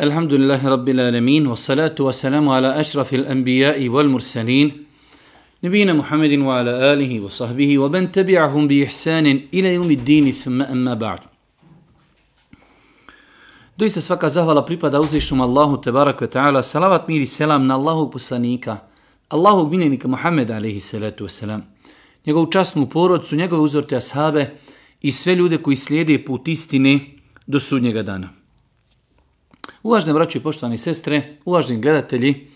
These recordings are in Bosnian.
الحمد لله رب العالمين والصلاة والسلام على أشرف الأنبياء والمرسلين نبينا محمد وعلى آله وصحبه ومن تبعهم بإحسان إلى يوم الدين ثم أما بعد Doista svaka zahvala pripada uzvišnom Allahu tebarak ve ta'ala. Salavat mir i selam na Allahog poslanika, Allahog miljenika Muhammeda alaihi salatu wasalam, njegovu častnu porodcu, njegove uzorte ashabe i sve ljude koji slijede put istine do sudnjega dana. Uvažne braće i poštovani sestre, uvažni gledatelji,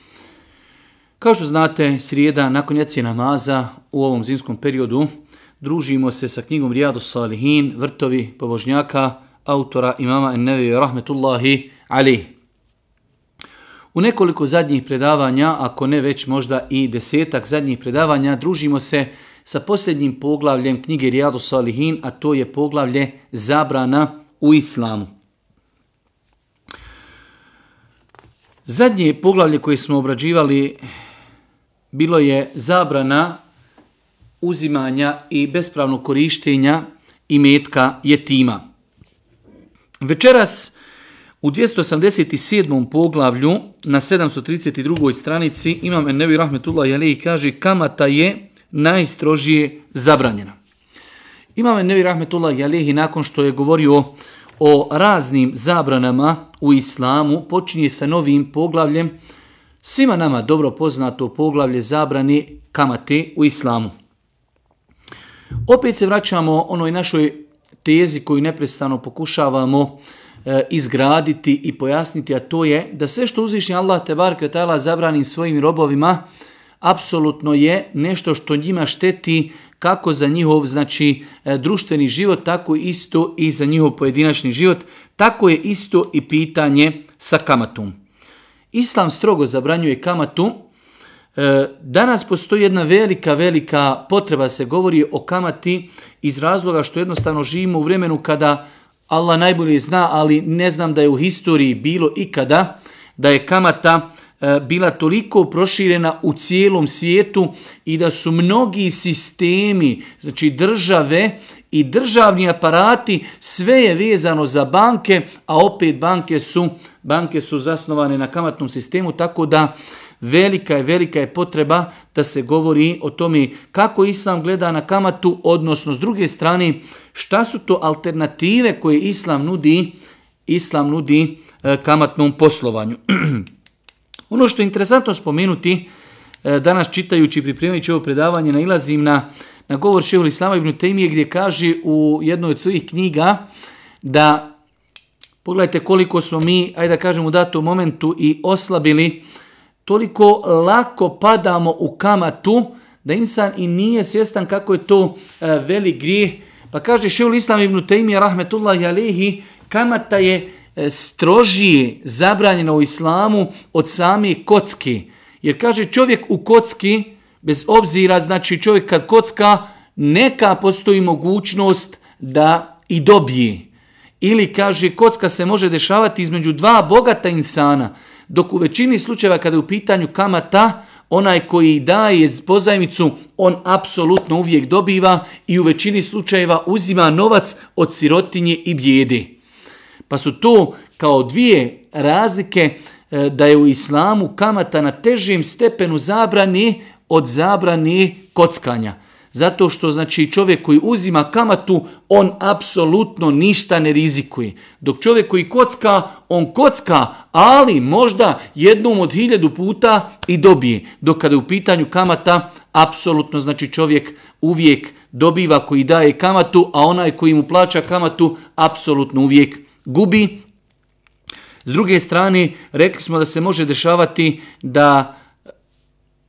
kao što znate, srijeda nakon jacije namaza u ovom zimskom periodu družimo se sa knjigom Rijadu Salihin, Vrtovi pobožnjaka, autora imama Ennevi Rahmetullahi Ali. U nekoliko zadnjih predavanja, ako ne već možda i desetak zadnjih predavanja, družimo se sa posljednjim poglavljem knjige Rijadu Salihin, a to je poglavlje Zabrana u islamu. Zadnje poglavlje koje smo obrađivali bilo je zabrana uzimanja i bespravnog korištenja i metka jetima. Večeras u 287. poglavlju na 732. stranici imam Ennevi Rahmetullah Jalehi kaže kamata je najstrožije zabranjena. Imam Ennevi Rahmetullah Jalehi nakon što je govorio o raznim zabranama u islamu počinje sa novim poglavljem svima nama dobro poznato poglavlje zabrane kamate u islamu. Opet se vraćamo onoj našoj tezi koju neprestano pokušavamo e, izgraditi i pojasniti, a to je da sve što uzvišnji Allah te barke tala zabrani svojim robovima, apsolutno je nešto što njima šteti kako za njihov znači e, društveni život, tako isto i za njihov pojedinačni život, tako je isto i pitanje sa kamatom. Islam strogo zabranjuje kamatu. E, danas postoji jedna velika, velika potreba se govori o kamati iz razloga što jednostavno živimo u vremenu kada Allah najbolje zna, ali ne znam da je u historiji bilo ikada da je kamata Eh, bila toliko proširena u cijelom svijetu i da su mnogi sistemi, znači države i državni aparati, sve je vezano za banke, a opet banke su, banke su zasnovane na kamatnom sistemu, tako da velika je, velika je potreba da se govori o tome kako Islam gleda na kamatu, odnosno s druge strane šta su to alternative koje Islam nudi, Islam nudi e, kamatnom poslovanju. Ono što je interesantno spomenuti, e, danas čitajući i pripremajući ovo predavanje, nailazim na, na govor Šehul Islama ibn Tejmije gdje kaže u jednoj od svojih knjiga da pogledajte koliko smo mi, ajde da kažem u datom momentu i oslabili, toliko lako padamo u kamatu da insan i nije svjestan kako je to e, velik grijeh. Pa kaže Šehul Islam ibn Temije, rahmetullahi alehi, kamata je E, strožije zabranjeno u islamu od same kocki. Jer kaže čovjek u kocki, bez obzira, znači čovjek kad kocka, neka postoji mogućnost da i dobije. Ili kaže kocka se može dešavati između dva bogata insana, dok u većini slučajeva kada je u pitanju kamata, onaj koji daje pozajmicu, on apsolutno uvijek dobiva i u većini slučajeva uzima novac od sirotinje i bijede. Pa su to kao dvije razlike e, da je u islamu kamata na težim stepenu zabrani od zabrani kockanja. Zato što znači čovjek koji uzima kamatu, on apsolutno ništa ne rizikuje. Dok čovjek koji kocka, on kocka, ali možda jednom od hiljadu puta i dobije. Dok kada je u pitanju kamata, apsolutno znači čovjek uvijek dobiva koji daje kamatu, a onaj koji mu plaća kamatu, apsolutno uvijek gubi. S druge strane, rekli smo da se može dešavati da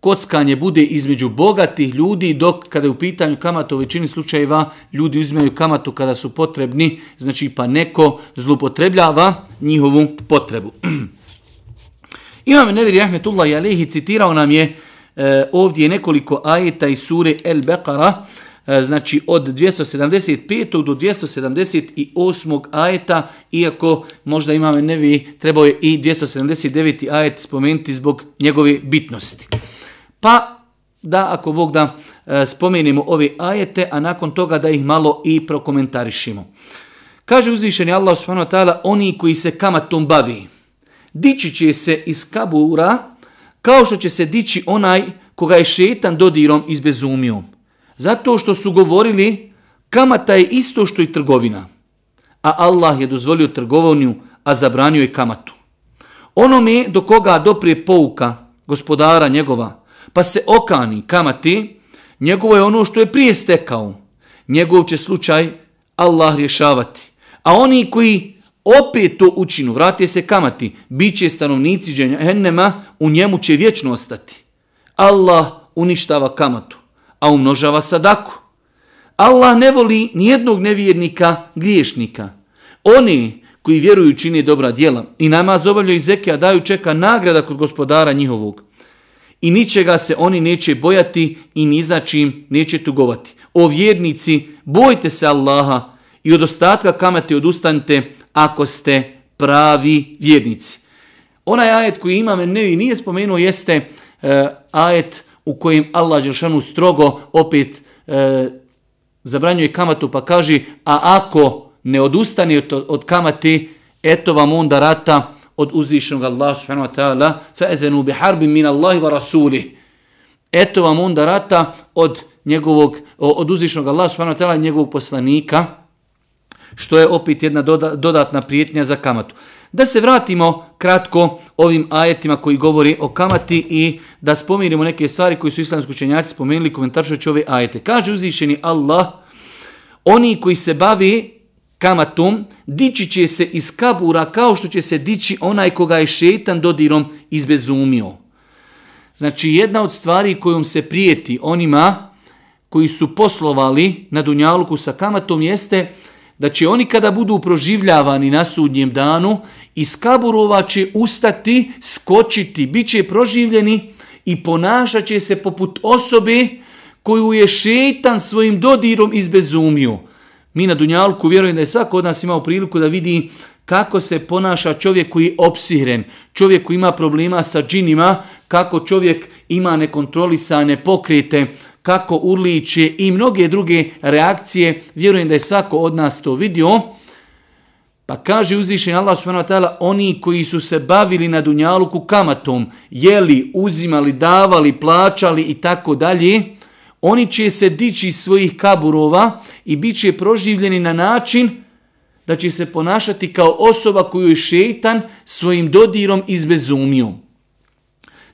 kockanje bude između bogatih ljudi, dok kada je u pitanju kamata u većini slučajeva ljudi uzimaju kamatu kada su potrebni, znači pa neko zlupotrebljava njihovu potrebu. Imam Neviri Ahmetullah Jalehi citirao nam je e, ovdje nekoliko ajeta iz sure El Beqara, E, znači od 275. do 278. ajeta, iako možda imame nevi, trebao je i 279. ajet spomenuti zbog njegove bitnosti. Pa da, ako Bog da, e, spomenimo ove ajete, a nakon toga da ih malo i prokomentarišimo. Kaže uzvišeni Allah subhanahu wa ta'ala, oni koji se kamatom bavi, dići će se iz kabura kao što će se dići onaj koga je šetan dodirom izbezumio. Zato što su govorili kamata je isto što i trgovina. A Allah je dozvolio trgovanju, a zabranio je kamatu. Onome do koga doprije pouka gospodara njegova, pa se okani kamati, njegovo je ono što je prije stekao. Njegov će slučaj Allah rješavati. A oni koji opet to učinu, vrate se kamati, bit će stanovnici džennema, u njemu će vječno ostati. Allah uništava kamatu, a umnožava sadaku. Allah ne voli nijednog nevjernika, griješnika. Oni koji vjeruju čine dobra djela i namaz obavljaju zekija daju čeka nagrada kod gospodara njihovog. I ničega se oni neće bojati i ni za čim neće tugovati. O vjernici, bojte se Allaha i od ostatka kamate odustanite ako ste pravi vjernici. Onaj ajet koji imam nevi nije spomenuo jeste e, ajet u kojem Allah Đelšanu strogo opet e, zabranjuje kamatu pa kaže a ako ne odustane od, od kamate, eto vam onda rata od uzvišenog Allaha subhanahu wa ta'ala fa'ezenu bi harbin min Allahi wa rasuli. Eto vam onda rata od njegovog, od uzvišenog Allaha subhanahu wa ta'ala njegovog poslanika, što je opet jedna dodatna prijetnja za kamatu. Da se vratimo kratko ovim ajetima koji govori o kamati i da spomenimo neke stvari koji su islamski učenjaci spomenuli komentaršujući ove ajete. Kaže uzvišeni Allah, oni koji se bavi kamatom, dići će se iz kabura kao što će se dići onaj koga je šetan dodirom izbezumio. Znači jedna od stvari kojom se prijeti onima koji su poslovali na Dunjaluku sa kamatom jeste da će oni kada budu proživljavani na sudnjem danu, iz kaburova će ustati, skočiti, bit će proživljeni i ponašat će se poput osobe koju je šetan svojim dodirom izbezumio. Mi na Dunjalku vjerujem da je svako od nas imao priliku da vidi kako se ponaša čovjek koji je opsihren, čovjek koji ima problema sa džinima, kako čovjek ima nekontrolisane pokrete, kako urliče i mnoge druge reakcije. Vjerujem da je svako od nas to vidio. Pa kaže uzvišen Allah subhanahu wa ta'ala, oni koji su se bavili na Dunjaluku kamatom, jeli, uzimali, davali, plaćali i tako dalje, oni će se dići svojih kaburova i bit će proživljeni na način da će se ponašati kao osoba koju je šeitan svojim dodirom izbezumio.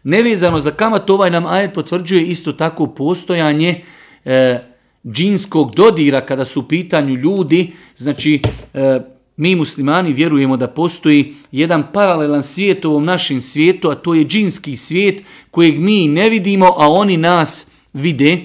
Nevezano za kamat, ovaj nam ajet potvrđuje isto tako postojanje e, džinskog dodira kada su u pitanju ljudi. Znači, e, mi muslimani vjerujemo da postoji jedan paralelan svijet ovom našem svijetu, a to je džinski svijet kojeg mi ne vidimo, a oni nas vide.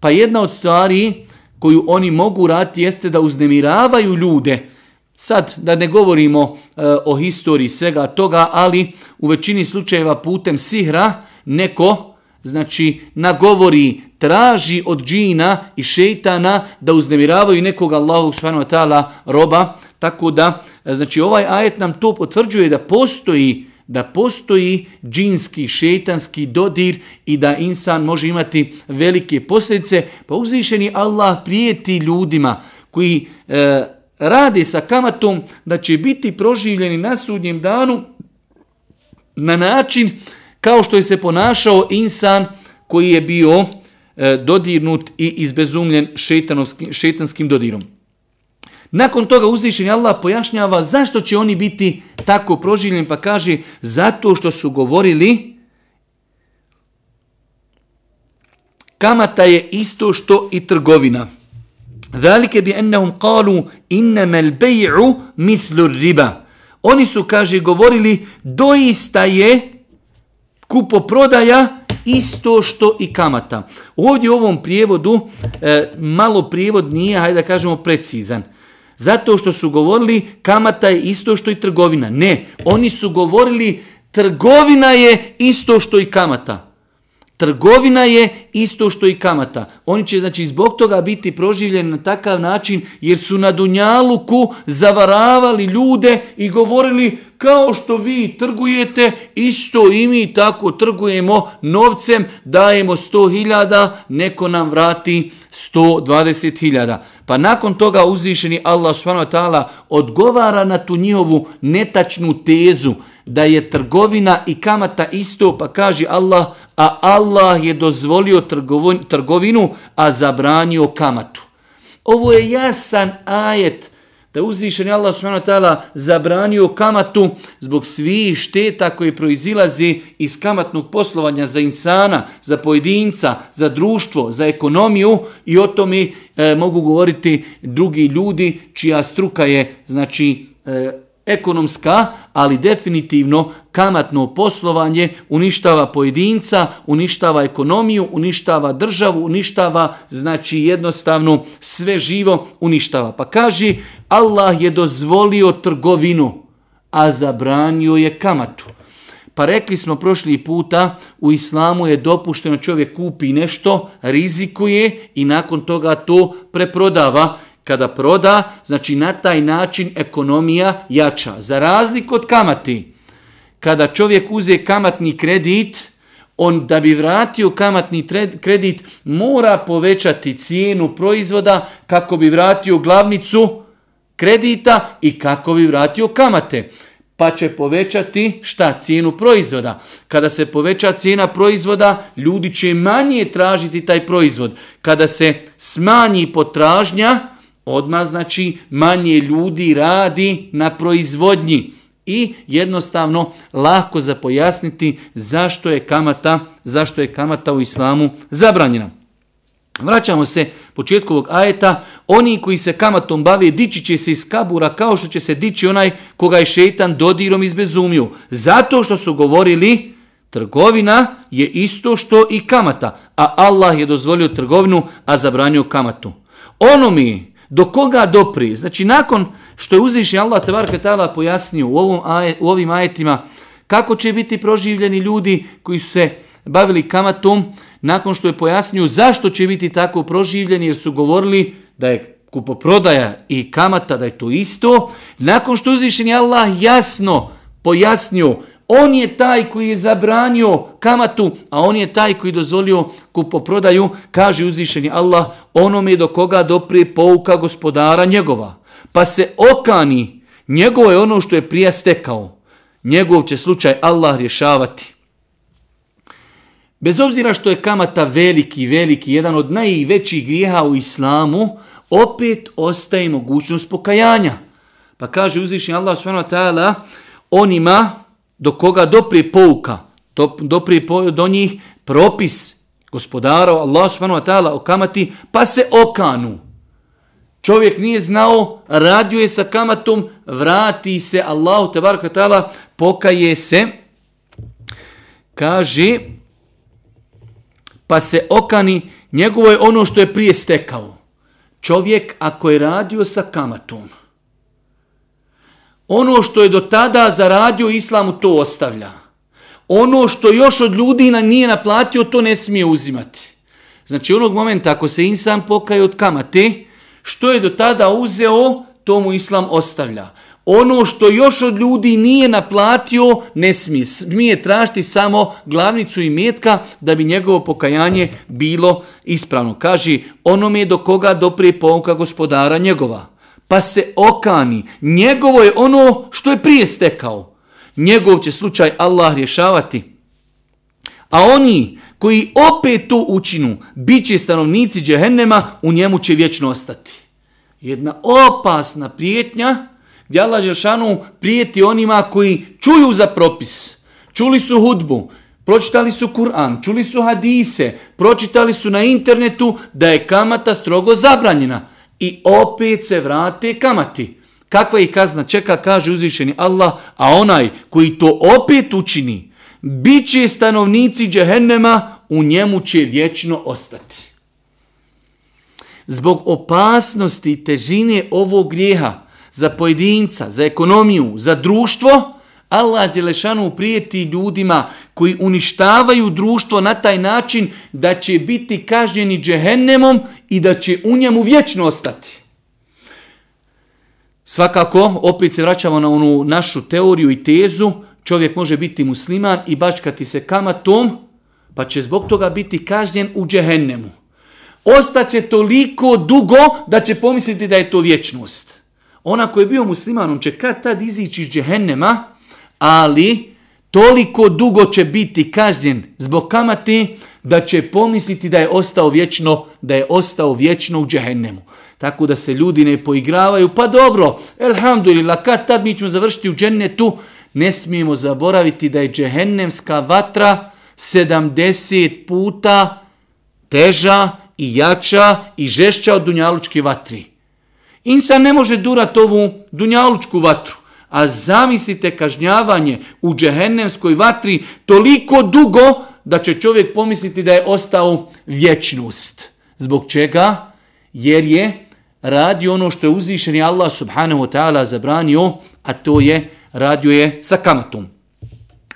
Pa jedna od stvari koju oni mogu raditi jeste da uznemiravaju ljude. Sad, da ne govorimo e, o historiji svega toga, ali u većini slučajeva putem sihra neko, znači, nagovori, traži od džina i šeitana da uznemiravaju nekog Allahu subhanahu wa ta'ala roba, tako da, e, znači, ovaj ajet nam to potvrđuje da postoji da postoji džinski, šetanski dodir i da insan može imati velike posljedice, pa uzvišeni Allah prijeti ljudima koji e, radi sa kamatom da će biti proživljeni na sudnjem danu na način kao što je se ponašao insan koji je bio e, dodirnut i izbezumljen šetanskim dodirom. Nakon toga uzvišenje Allah pojašnjava zašto će oni biti tako proživljeni, pa kaže zato što su govorili kamata je isto što i trgovina. Zalike bi ennehum kalu innemel bej'u mislu riba. Oni su, kaže, govorili doista je kupoprodaja isto što i kamata. Ovdje u ovom prijevodu e, malo prijevod nije, hajde da kažemo, precizan. Zato što su govorili kamata je isto što i trgovina. Ne, oni su govorili trgovina je isto što i kamata. Trgovina je isto što i kamata. Oni će znači zbog toga biti proživljeni na takav način jer su na Dunjaluku zavaravali ljude i govorili kao što vi trgujete, isto i mi tako trgujemo novcem, dajemo 100.000, neko nam vrati 120.000. Pa nakon toga uzvišeni Allah subhanahu odgovara na tu njihovu netačnu tezu da je trgovina i kamata isto, pa kaže Allah, a Allah je dozvolio trgovinu, a zabranio kamatu. Ovo je jasan ajet da uzvišeni Allah subhanahu zabranio kamatu zbog svih šteta koji proizilazi iz kamatnog poslovanja za insana, za pojedinca, za društvo, za ekonomiju i o tome e, mogu govoriti drugi ljudi čija struka je znači e, ekonomska, ali definitivno kamatno poslovanje uništava pojedinca, uništava ekonomiju, uništava državu, uništava znači jednostavno sve živo uništava. Pa kaže Allah je dozvolio trgovinu, a zabranio je kamatu. Pa rekli smo prošli puta, u islamu je dopušteno čovjek kupi nešto, rizikuje i nakon toga to preprodava kada proda, znači na taj način ekonomija jača. Za razliku od kamati, kada čovjek uze kamatni kredit, on da bi vratio kamatni kredit mora povećati cijenu proizvoda kako bi vratio glavnicu kredita i kako bi vratio kamate. Pa će povećati šta? Cijenu proizvoda. Kada se poveća cijena proizvoda, ljudi će manje tražiti taj proizvod. Kada se smanji potražnja, Odmah znači manje ljudi radi na proizvodnji i jednostavno lako za pojasniti zašto je kamata, zašto je kamata u islamu zabranjena. Vraćamo se početku ovog ajeta. Oni koji se kamatom bave dići će se iz kabura kao što će se dići onaj koga je šeitan dodirom izbezumio. Zato što su govorili trgovina je isto što i kamata. A Allah je dozvolio trgovinu, a zabranio kamatu. Ono mi do koga dopri? Znači nakon što je uzvišen Allah tebareke ta'ala pojasnio u, ovom u ovim ajetima kako će biti proživljeni ljudi koji su se bavili kamatom, nakon što je pojasnio zašto će biti tako proživljeni jer su govorili da je kupoprodaja i kamata da je to isto, nakon što uzvišen Allah jasno pojasnio on je taj koji je zabranio kamatu, a on je taj koji je dozvolio kupoprodaju, kaže uzvišeni Allah, onome do koga doprije pouka gospodara njegova. Pa se okani, njegovo je ono što je prije stekao. Njegov će slučaj Allah rješavati. Bez obzira što je kamata veliki, veliki, jedan od najvećih grijeha u islamu, opet ostaje mogućnost pokajanja. Pa kaže uzvišeni Allah subhanahu wa onima do koga doprije pouka, doprije do njih propis gospodara Allah subhanahu wa ta'ala o kamati, pa se okanu. Čovjek nije znao, radio je sa kamatom, vrati se Allahu tebaraka ta'ala, pokaje se, kaže, pa se okani, njegovo je ono što je prije stekao. Čovjek ako je radio sa kamatom, ono što je do tada zaradio islamu to ostavlja. Ono što još od ljudi nije naplatio to ne smije uzimati. Znači onog momenta ako se insan pokaje od kamate, što je do tada uzeo, to mu islam ostavlja. Ono što još od ljudi nije naplatio, ne smije. Smije tražiti samo glavnicu i metka da bi njegovo pokajanje bilo ispravno. Kaže, onome do koga doprije pouka gospodara njegova pa se okani. Njegovo je ono što je prije stekao. Njegov će slučaj Allah rješavati. A oni koji opet to učinu, bit će stanovnici džehennema, u njemu će vječno ostati. Jedna opasna prijetnja gdje Allah Žešanu prijeti onima koji čuju za propis. Čuli su hudbu, pročitali su Kur'an, čuli su hadise, pročitali su na internetu da je kamata strogo zabranjena i opet se vrate kamati. Kakva ih kazna čeka, kaže uzvišeni Allah, a onaj koji to opet učini, bit će stanovnici džehennema, u njemu će vječno ostati. Zbog opasnosti težine ovog grijeha za pojedinca, za ekonomiju, za društvo, Allah Đelešanu prijeti ljudima koji uništavaju društvo na taj način da će biti kažnjeni džehennemom i da će u njemu vječno ostati. Svakako, opet se vraćamo na onu našu teoriju i tezu, čovjek može biti musliman i bačkati se kamatom, pa će zbog toga biti kažnjen u džehennemu. Ostaće toliko dugo da će pomisliti da je to vječnost. Ona koji je bio musliman, on će kad tad izići iz džehennema, ali toliko dugo će biti kažnjen zbog kamati da će pomisliti da je ostao vječno, da je ostao vječno u džehennemu. Tako da se ljudi ne poigravaju, pa dobro, elhamdulillah, kad tad mi ćemo završiti u džennetu, ne smijemo zaboraviti da je džehennemska vatra 70 puta teža i jača i žešća od dunjalučke vatri. Insan ne može durati ovu dunjalučku vatru. A zamislite kažnjavanje u džehennemskoj vatri toliko dugo da će čovjek pomisliti da je ostao vječnost. Zbog čega? Jer je radio ono što je uzvišeni Allah subhanahu wa ta'ala zabranio, a to je radio je sa kamatom.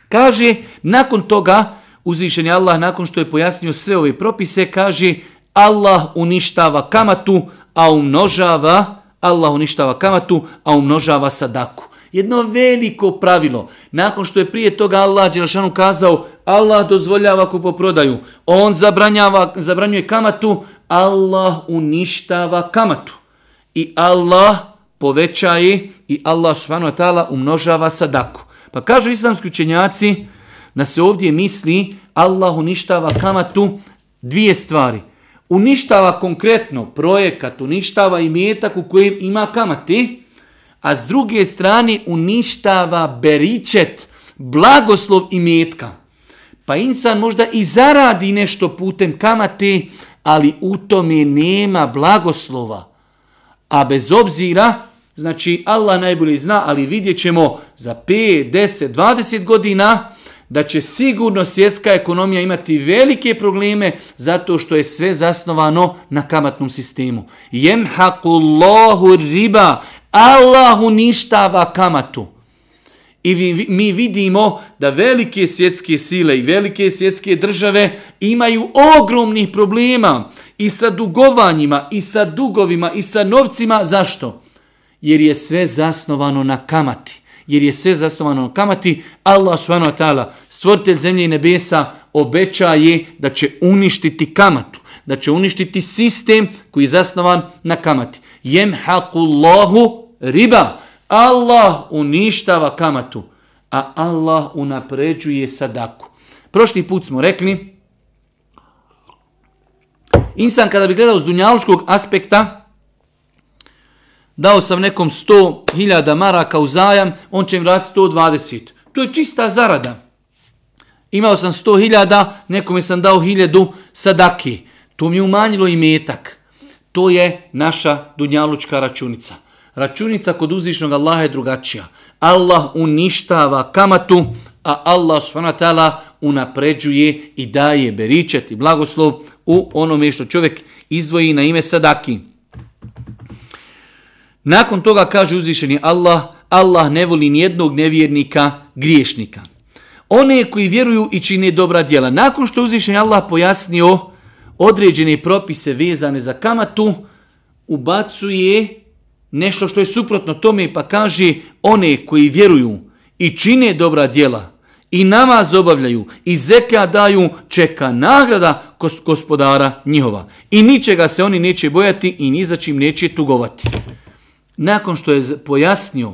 Kaže, nakon toga, uzvišeni Allah, nakon što je pojasnio sve ove propise, kaže, Allah uništava kamatu, a umnožava, Allah uništava kamatu, a umnožava sadaku. Jedno veliko pravilo. Nakon što je prije toga Allah Đelšanu kazao Allah dozvoljava kupoprodaju. On zabranjava, zabranjuje kamatu. Allah uništava kamatu. I Allah povećaje i Allah subhanahu wa ta'ala umnožava sadaku. Pa kažu islamski učenjaci da se ovdje misli Allah uništava kamatu dvije stvari. Uništava konkretno projekat, uništava i metak u kojem ima kamati, a s druge strane uništava beričet, blagoslov i metka. Pa insan možda i zaradi nešto putem kamate, ali u tome nema blagoslova. A bez obzira, znači Allah najbolje zna, ali vidjet ćemo za 5, 10, 20 godina da će sigurno svjetska ekonomija imati velike probleme zato što je sve zasnovano na kamatnom sistemu. Jemhakullahu riba, Allah uništava kamatu. I mi vidimo da velike svjetske sile i velike svjetske države imaju ogromnih problema i sa dugovanjima, i sa dugovima, i sa novcima. Zašto? Jer je sve zasnovano na kamati. Jer je sve zasnovano na kamati. Allah s.w.t. stvoritelj zemlje i nebesa, obećaje da će uništiti kamatu. Da će uništiti sistem koji je zasnovan na kamati. Jemhaqullahu riba. Allah uništava kamatu, a Allah unapređuje sadaku. Prošli put smo rekli, insan kada bi gledao s dunjalučkog aspekta, dao sam nekom 100.000 maraka u zajam, on će im vratiti 120. To je čista zarada. Imao sam 100.000, nekom sam dao 1000 sadaki. To mi je umanjilo i metak. To je naša dunjalučka računica. Računica kod uzvišnog Allaha je drugačija. Allah uništava kamatu, a Allah subhanahu unapređuje i daje beričet i blagoslov u onome što čovjek izdvoji na ime sadaki. Nakon toga kaže uzvišeni Allah, Allah ne voli nijednog nevjernika, griješnika. One koji vjeruju i čine dobra djela. Nakon što uzvišeni Allah pojasnio određene propise vezane za kamatu, ubacuje nešto što je suprotno tome pa kaže one koji vjeruju i čine dobra djela i namaz obavljaju i zeka daju čeka nagrada gospodara njihova. I ničega se oni neće bojati i ni za čim neće tugovati. Nakon što je pojasnio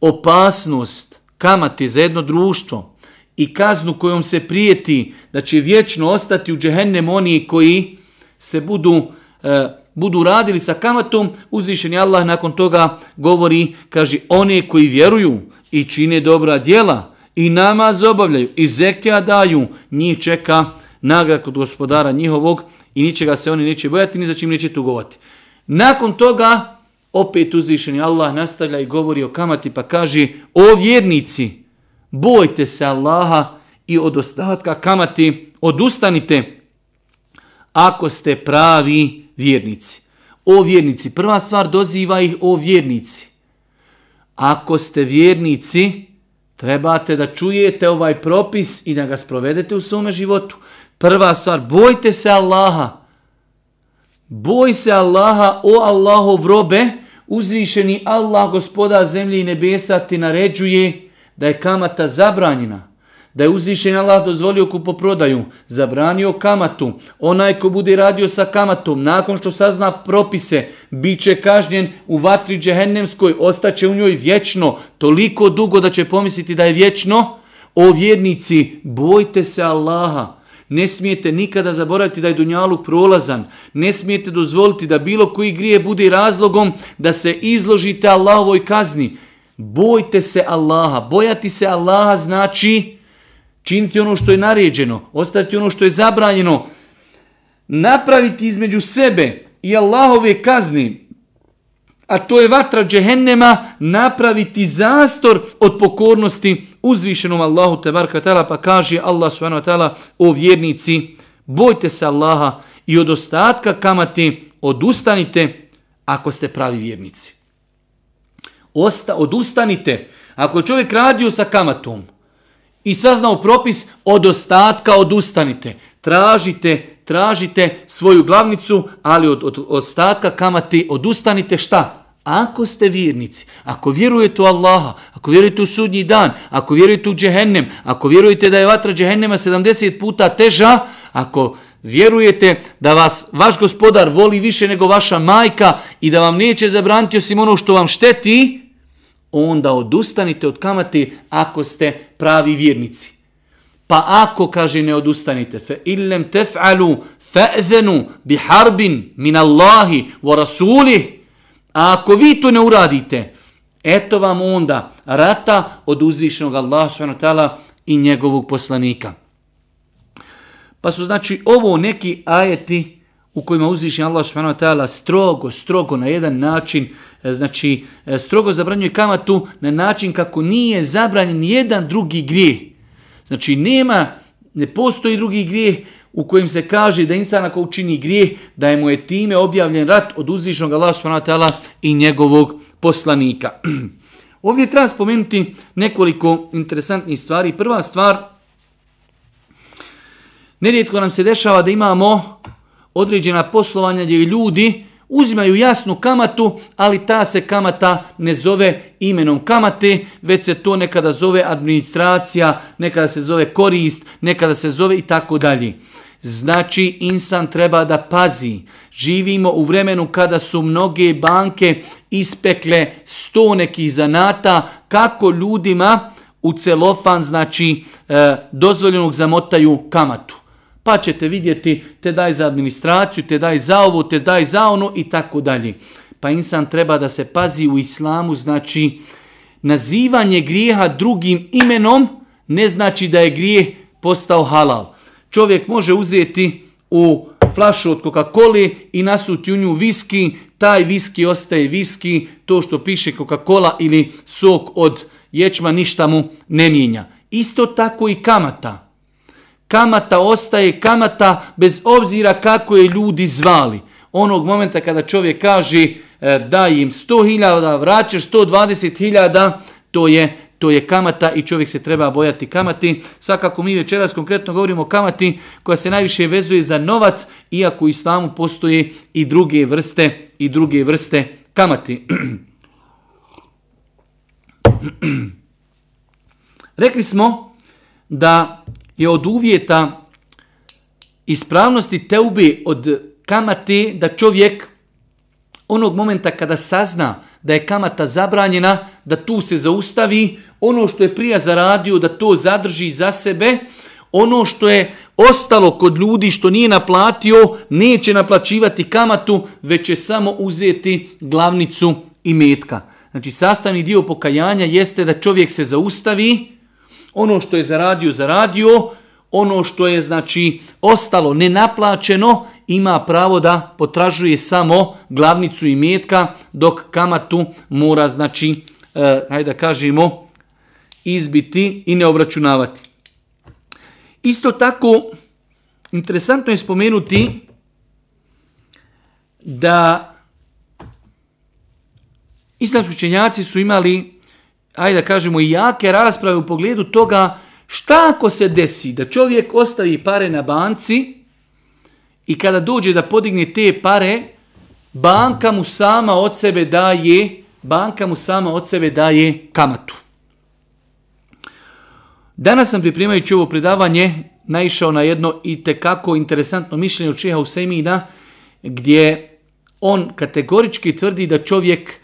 opasnost kamate za jedno društvo i kaznu kojom se prijeti da će vječno ostati u džehennem oni koji se budu e, budu radili sa kamatom, uzvišeni Allah nakon toga govori, kaže, one koji vjeruju i čine dobra djela i namaz obavljaju i zekija daju, njih čeka nagrad kod gospodara njihovog i ničega se oni neće bojati, ni za čim neće tugovati. Nakon toga, opet uzvišeni Allah nastavlja i govori o kamati pa kaže, o vjernici, bojte se Allaha i od ostatka kamati odustanite ako ste pravi vjernici. O vjernici, prva stvar doziva ih o vjernici. Ako ste vjernici, trebate da čujete ovaj propis i da ga sprovedete u svome životu. Prva stvar, bojte se Allaha. Boj se Allaha, o Allahov robe, uzvišeni Allah, gospoda zemlje i nebesa, ti naređuje da je kamata zabranjena da je uzvišen Allah dozvolio kupoprodaju, zabranio kamatu, onaj ko bude radio sa kamatom, nakon što sazna propise, bit će kažnjen u vatri džehennemskoj, ostaće u njoj vječno, toliko dugo da će pomisliti da je vječno. O vjernici, bojte se Allaha. Ne smijete nikada zaboraviti da je Dunjaluk prolazan. Ne smijete dozvoliti da bilo koji grije bude razlogom da se izložite Allahovoj kazni. Bojte se Allaha. Bojati se Allaha znači činiti ono što je naređeno, ostaviti ono što je zabranjeno, napraviti između sebe i Allahove kazni, a to je vatra džehennema, napraviti zastor od pokornosti uzvišenom Allahu tebarka ta'ala, pa kaže Allah subhanahu wa ta'ala o vjernici, bojte se Allaha i od ostatka kamate odustanite ako ste pravi vjernici. Osta, odustanite. Ako je čovjek radio sa kamatom, i saznao propis, od ostatka odustanite. Tražite, tražite svoju glavnicu, ali od, od, od ostatka kamati odustanite šta? Ako ste vjernici, ako vjerujete u Allaha, ako vjerujete u sudnji dan, ako vjerujete u džehennem, ako vjerujete da je vatra džehennema 70 puta teža, ako vjerujete da vas vaš gospodar voli više nego vaša majka i da vam neće zabraniti osim ono što vam šteti, onda odustanite od kamati ako ste pravi vjernici. Pa ako, kaže, ne odustanite, fe illem tef'alu fe'zenu bi harbin min Allahi wa rasulih, a ako vi to ne uradite, eto vam onda rata od uzvišenog Allaha s.w.t. i njegovog poslanika. Pa su znači ovo neki ajeti u kojima uzvišen Allah ta'ala strogo, strogo na jedan način e, znači e, strogo zabranjuje kamatu na način kako nije zabranjen jedan drugi grijeh. Znači nema, ne postoji drugi grijeh u kojem se kaže da insan ako učini grijeh, da je mu je time objavljen rat od uzvišnog Allah subhanahu wa ta'ala i njegovog poslanika. Ovdje treba spomenuti nekoliko interesantnih stvari. Prva stvar, nerijetko nam se dešava da imamo određena poslovanja gdje ljudi uzimaju jasnu kamatu, ali ta se kamata ne zove imenom kamate, već se to nekada zove administracija, nekada se zove korist, nekada se zove i tako dalje. Znači, insan treba da pazi. Živimo u vremenu kada su mnoge banke ispekle sto nekih zanata, kako ljudima u celofan, znači, e, dozvoljenog zamotaju kamatu pa ćete vidjeti te daj za administraciju, te daj za ovo, te daj za ono i tako dalje. Pa insan treba da se pazi u islamu, znači nazivanje grijeha drugim imenom ne znači da je grijeh postao halal. Čovjek može uzeti u flašu od Coca-Cola i nasuti u nju viski, taj viski ostaje viski, to što piše Coca-Cola ili sok od ječma ništa mu ne mijenja. Isto tako i kamata kamata ostaje kamata bez obzira kako je ljudi zvali. Onog momenta kada čovjek kaže e, da im 100.000, vraćaš 120.000, to je to je kamata i čovjek se treba bojati kamati. Svakako mi večeras konkretno govorimo o kamati koja se najviše vezuje za novac, iako u islamu postoje i druge vrste i druge vrste kamati. Rekli smo da je od uvjeta ispravnosti teube od kamate da čovjek onog momenta kada sazna da je kamata zabranjena, da tu se zaustavi, ono što je prija zaradio da to zadrži za sebe, ono što je ostalo kod ljudi što nije naplatio, neće naplaćivati kamatu, već će samo uzeti glavnicu i metka. Znači sastavni dio pokajanja jeste da čovjek se zaustavi, ono što je zaradio, zaradio, ono što je znači ostalo nenaplaćeno, ima pravo da potražuje samo glavnicu i metka, dok kamatu mora, znači, eh, hajde da kažemo, izbiti i ne obračunavati. Isto tako, interesantno je spomenuti da islamski učenjaci su imali ajde da kažemo, i jake rasprave u pogledu toga šta ako se desi da čovjek ostavi pare na banci i kada dođe da podigne te pare, banka mu sama od sebe daje, banka mu sama od sebe daje kamatu. Danas sam pripremajući ovo predavanje naišao na jedno i tekako interesantno mišljenje od Čeha Usemina gdje on kategorički tvrdi da čovjek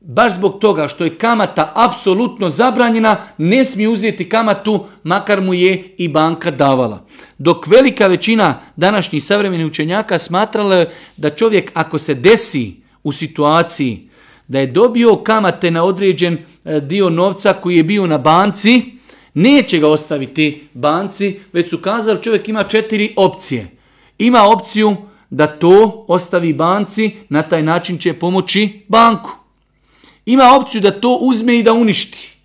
baš zbog toga što je kamata apsolutno zabranjena, ne smije uzeti kamatu, makar mu je i banka davala. Dok velika većina današnjih savremenih učenjaka smatrala je da čovjek ako se desi u situaciji da je dobio kamate na određen e, dio novca koji je bio na banci, neće ga ostaviti banci, već su kazali čovjek ima četiri opcije. Ima opciju da to ostavi banci, na taj način će pomoći banku. Ima opciju da to uzme i da uništi.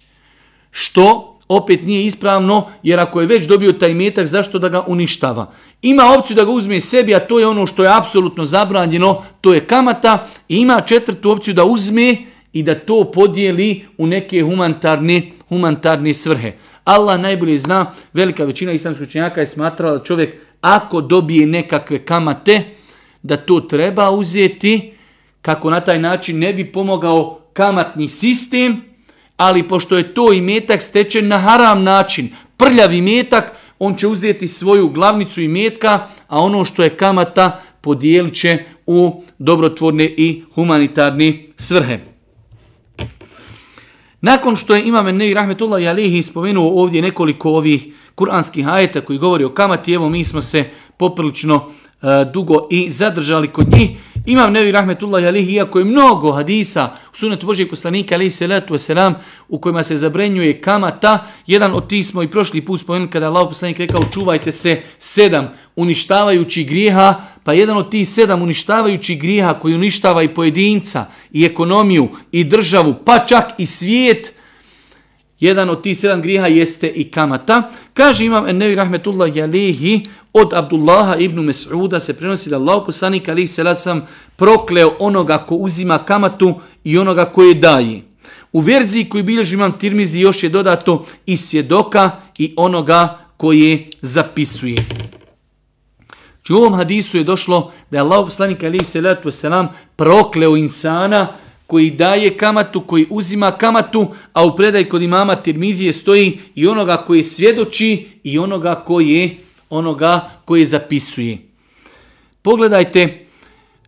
Što opet nije ispravno, jer ako je već dobio taj metak, zašto da ga uništava? Ima opciju da ga uzme sebi, a to je ono što je apsolutno zabranjeno, to je kamata. I ima četvrtu opciju da uzme i da to podijeli u neke humanitarne, humanitarne svrhe. Allah najbolje zna, velika većina islamskih učenjaka je smatrala da čovjek ako dobije nekakve kamate, da to treba uzeti, kako na taj način ne bi pomogao kamatni sistem, ali pošto je to i metak stečen na haram način, prljavi metak, on će uzeti svoju glavnicu i metka, a ono što je kamata podijelit će u dobrotvorne i humanitarne svrhe. Nakon što je Imam Nevi Rahmetullah i Alihi spomenuo ovdje nekoliko ovih kuranskih ajeta koji govori o kamati, evo mi smo se poprilično E, dugo i zadržali kod njih. Imam Nevi Rahmetullahi Alihi, iako je mnogo hadisa u sunetu Božijeg poslanika, alihi salatu Veselam u kojima se zabrenjuje kamata. Jedan od tih smo i prošli put spomenuli kada Allah poslanik rekao čuvajte se sedam uništavajući grijeha, pa jedan od tih sedam uništavajući grijeha koji uništava i pojedinca, i ekonomiju, i državu, pa čak i svijet, jedan od tih sedam griha jeste i kamata. Kaže imam Nevi Rahmetullah Alihi, od Abdullaha ibn Mes'uda se prenosi da Allah poslanik ali selat sam prokleo onoga ko uzima kamatu i onoga koje daje. U verziji koju bilježi imam Tirmizi još je dodato i svjedoka i onoga koje zapisuje. Či u ovom hadisu je došlo da je Allah poslanik ali se selam prokleo insana koji daje kamatu, koji uzima kamatu, a u predaj kod imama Tirmizije stoji i onoga koji svjedoči i onoga koji je onoga koji zapisuje. Pogledajte,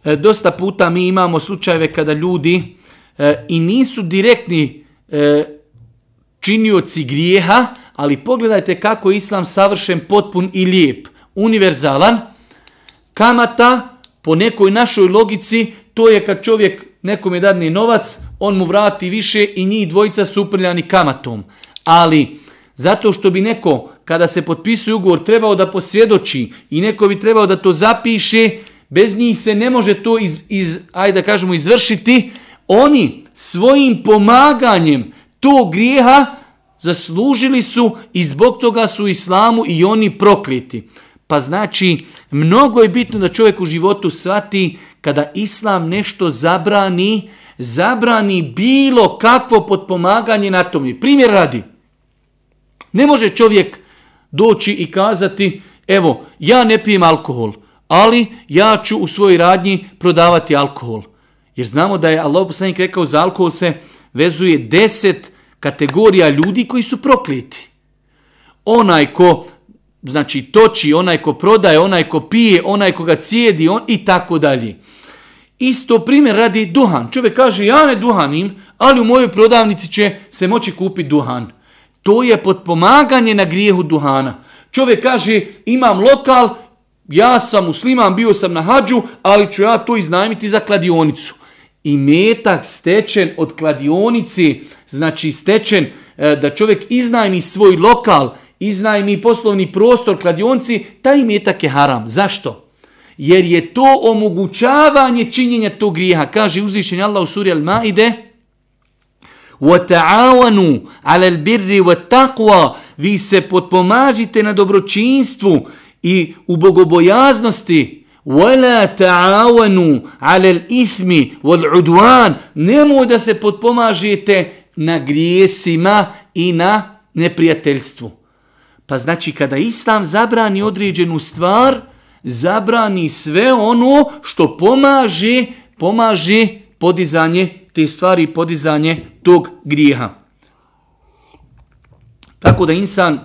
e, dosta puta mi imamo slučajeve kada ljudi e, i nisu direktni e, činioci grijeha, ali pogledajte kako je islam savršen, potpun i lijep, univerzalan. Kamata, po nekoj našoj logici, to je kad čovjek nekom je dadni novac, on mu vrati više i njih dvojica su uprljani kamatom. Ali, zato što bi neko kada se potpisuje ugovor trebao da posvjedoči i neko bi trebao da to zapiše, bez njih se ne može to iz, iz, ajde da kažemo, izvršiti. Oni svojim pomaganjem tog grijeha zaslužili su i zbog toga su islamu i oni prokliti. Pa znači, mnogo je bitno da čovjek u životu shvati kada islam nešto zabrani, zabrani bilo kakvo potpomaganje na tom. Primjer radi. Ne može čovjek doći i kazati, evo, ja ne pijem alkohol, ali ja ću u svojoj radnji prodavati alkohol. Jer znamo da je Allah poslanik rekao za alkohol se vezuje deset kategorija ljudi koji su prokliti. Onaj ko znači toči, onaj ko prodaje, onaj ko pije, onaj ko ga cijedi on, i tako dalje. Isto primjer radi duhan. Čovjek kaže ja ne duhanim, ali u mojoj prodavnici će se moći kupiti duhan. To je potpomaganje na grijehu duhana. Čovjek kaže, imam lokal, ja sam musliman, bio sam na hađu, ali ću ja to iznajmiti za kladionicu. I metak stečen od kladionici, znači stečen e, da čovjek iznajmi svoj lokal, iznajmi poslovni prostor kladionci, taj metak je haram. Zašto? Jer je to omogućavanje činjenja tog grijeha. Kaže uzvišenje Allah u suri Al-Maide, وَتَعَوَنُوا عَلَى الْبِرِّ وَتَقْوَى Vi se potpomažite na dobročinstvu i u bogobojaznosti. وَلَا تَعَوَنُوا عَلَى الْإِثْمِ وَالْعُدْوَانِ Nemoj da se potpomažite na grijesima i na neprijateljstvu. Pa znači kada Islam zabrani određenu stvar, zabrani sve ono što pomaže pomaže podizanje te stvari, podizanje tog grijeha. Tako da insan,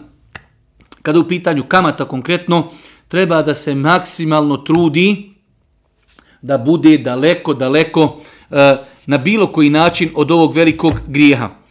kada u pitanju kamata konkretno, treba da se maksimalno trudi da bude daleko, daleko e, na bilo koji način od ovog velikog grijeha.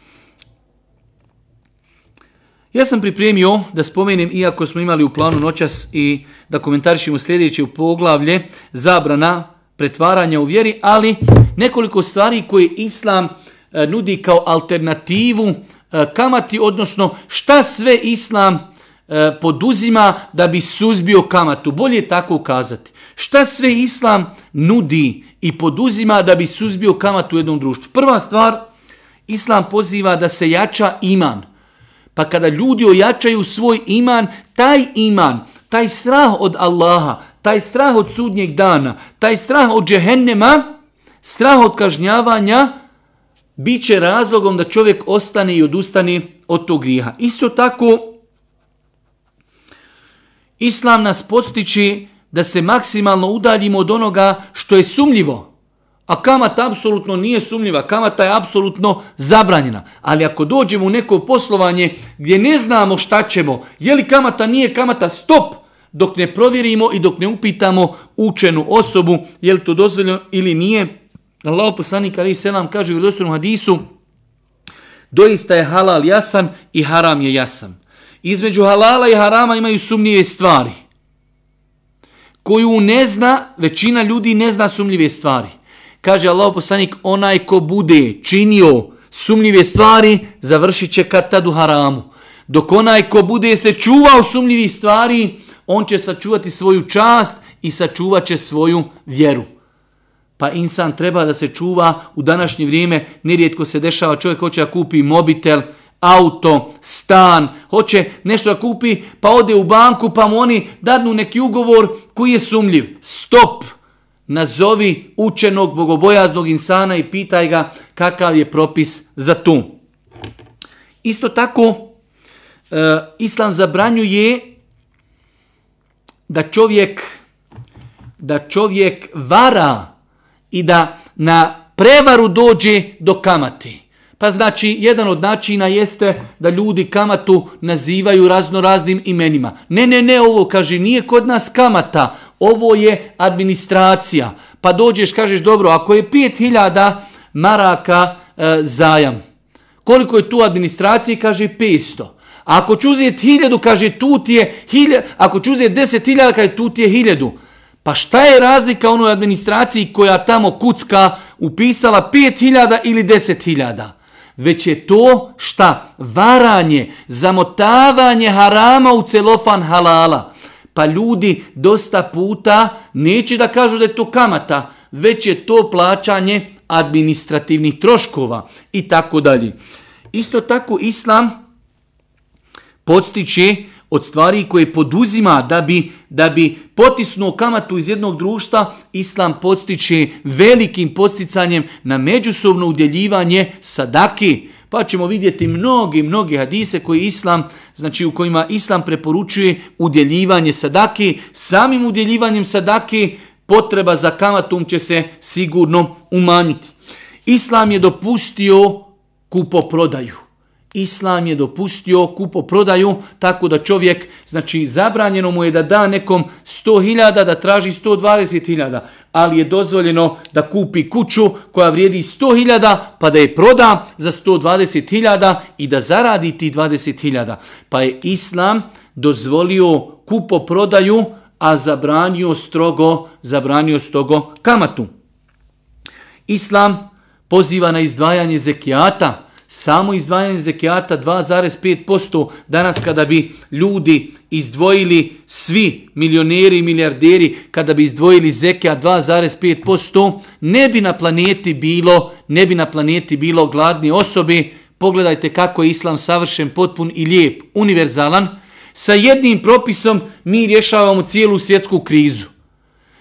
Ja sam pripremio da spomenem, iako smo imali u planu noćas i da komentarišemo sljedeće u poglavlje, zabrana pretvaranja u vjeri, ali nekoliko stvari koje Islam e, nudi kao alternativu e, kamati, odnosno šta sve Islam e, poduzima da bi suzbio kamatu. Bolje tako ukazati. Šta sve Islam nudi i poduzima da bi suzbio kamatu u jednom društvu? Prva stvar, Islam poziva da se jača iman. Pa kada ljudi ojačaju svoj iman, taj iman, taj strah od Allaha, taj strah od sudnjeg dana, taj strah od džehennema, strah od kažnjavanja, bit će razlogom da čovjek ostane i odustane od tog griha. Isto tako, Islam nas postiči da se maksimalno udaljimo od onoga što je sumljivo. A kamata apsolutno nije sumljiva, kamata je apsolutno zabranjena. Ali ako dođemo u neko poslovanje gdje ne znamo šta ćemo, je li kamata, nije kamata, stop! Dok ne provjerimo i dok ne upitamo učenu osobu, je li to dozvoljeno ili nije. Allah poslanik ali selam kaže u vjerodostojnom hadisu, doista je halal jasan i haram je jasan. Između halala i harama imaju sumnjive stvari koju ne zna, većina ljudi ne zna sumnjive stvari. Kaže Allah poslanik, onaj ko bude činio sumljive stvari, završit će kad tad u haramu. Dok onaj ko bude se čuvao sumljivih stvari, on će sačuvati svoju čast i sačuvat će svoju vjeru. Pa insan treba da se čuva u današnje vrijeme, nerijetko se dešava, čovjek hoće da kupi mobitel, auto, stan, hoće nešto da kupi, pa ode u banku, pa mu oni dadnu neki ugovor koji je sumljiv. Stop! Nazovi učenog bogobojaznog insana i pitaj ga kakav je propis za tu. Isto tako, e, Islam zabranjuje da čovjek da čovjek vara i da na prevaru dođe do kamati. Pa znači, jedan od načina jeste da ljudi kamatu nazivaju razno raznim imenima. Ne, ne, ne, ovo kaže, nije kod nas kamata, ovo je administracija. Pa dođeš, kažeš, dobro, ako je 5000 maraka e, zajam, koliko je tu administracije, kaže 500. A ako ću uzeti 1000, kaže tu ti je 1000, ako ću uzeti 10.000, kaže tu ti je 1000. Pa šta je razlika onoj administraciji koja tamo kucka upisala 5000 ili 10.000? već je to šta? Varanje, zamotavanje harama u celofan halala. Pa ljudi dosta puta neće da kažu da je to kamata, već je to plaćanje administrativnih troškova i tako dalje. Isto tako islam podstiče od stvari koje poduzima da bi, da bi potisnuo kamatu iz jednog društva, islam podstiče velikim posticanjem na međusobno udjeljivanje sadake. Pa ćemo vidjeti mnogi, mnogi hadise koji islam, znači u kojima islam preporučuje udjeljivanje sadake. Samim udjeljivanjem sadake potreba za kamatom će se sigurno umanjiti. Islam je dopustio kupoprodaju. Islam je dopustio kupo prodaju tako da čovjek, znači zabranjeno mu je da da nekom 100.000 da traži 120.000, ali je dozvoljeno da kupi kuću koja vrijedi 100.000 pa da je proda za 120.000 i da zaradi ti 20.000. Pa je Islam dozvolio kupo prodaju, a zabranio strogo, zabranio strogo kamatu. Islam poziva na izdvajanje zekijata, samo izdvajanje zekijata 2,5%, danas kada bi ljudi izdvojili svi milioneri i milijarderi, kada bi izdvojili zekijat 2,5%, ne bi na planeti bilo, ne bi na planeti bilo gladni osobe. Pogledajte kako je islam savršen, potpun i lijep, univerzalan. Sa jednim propisom mi rješavamo cijelu svjetsku krizu.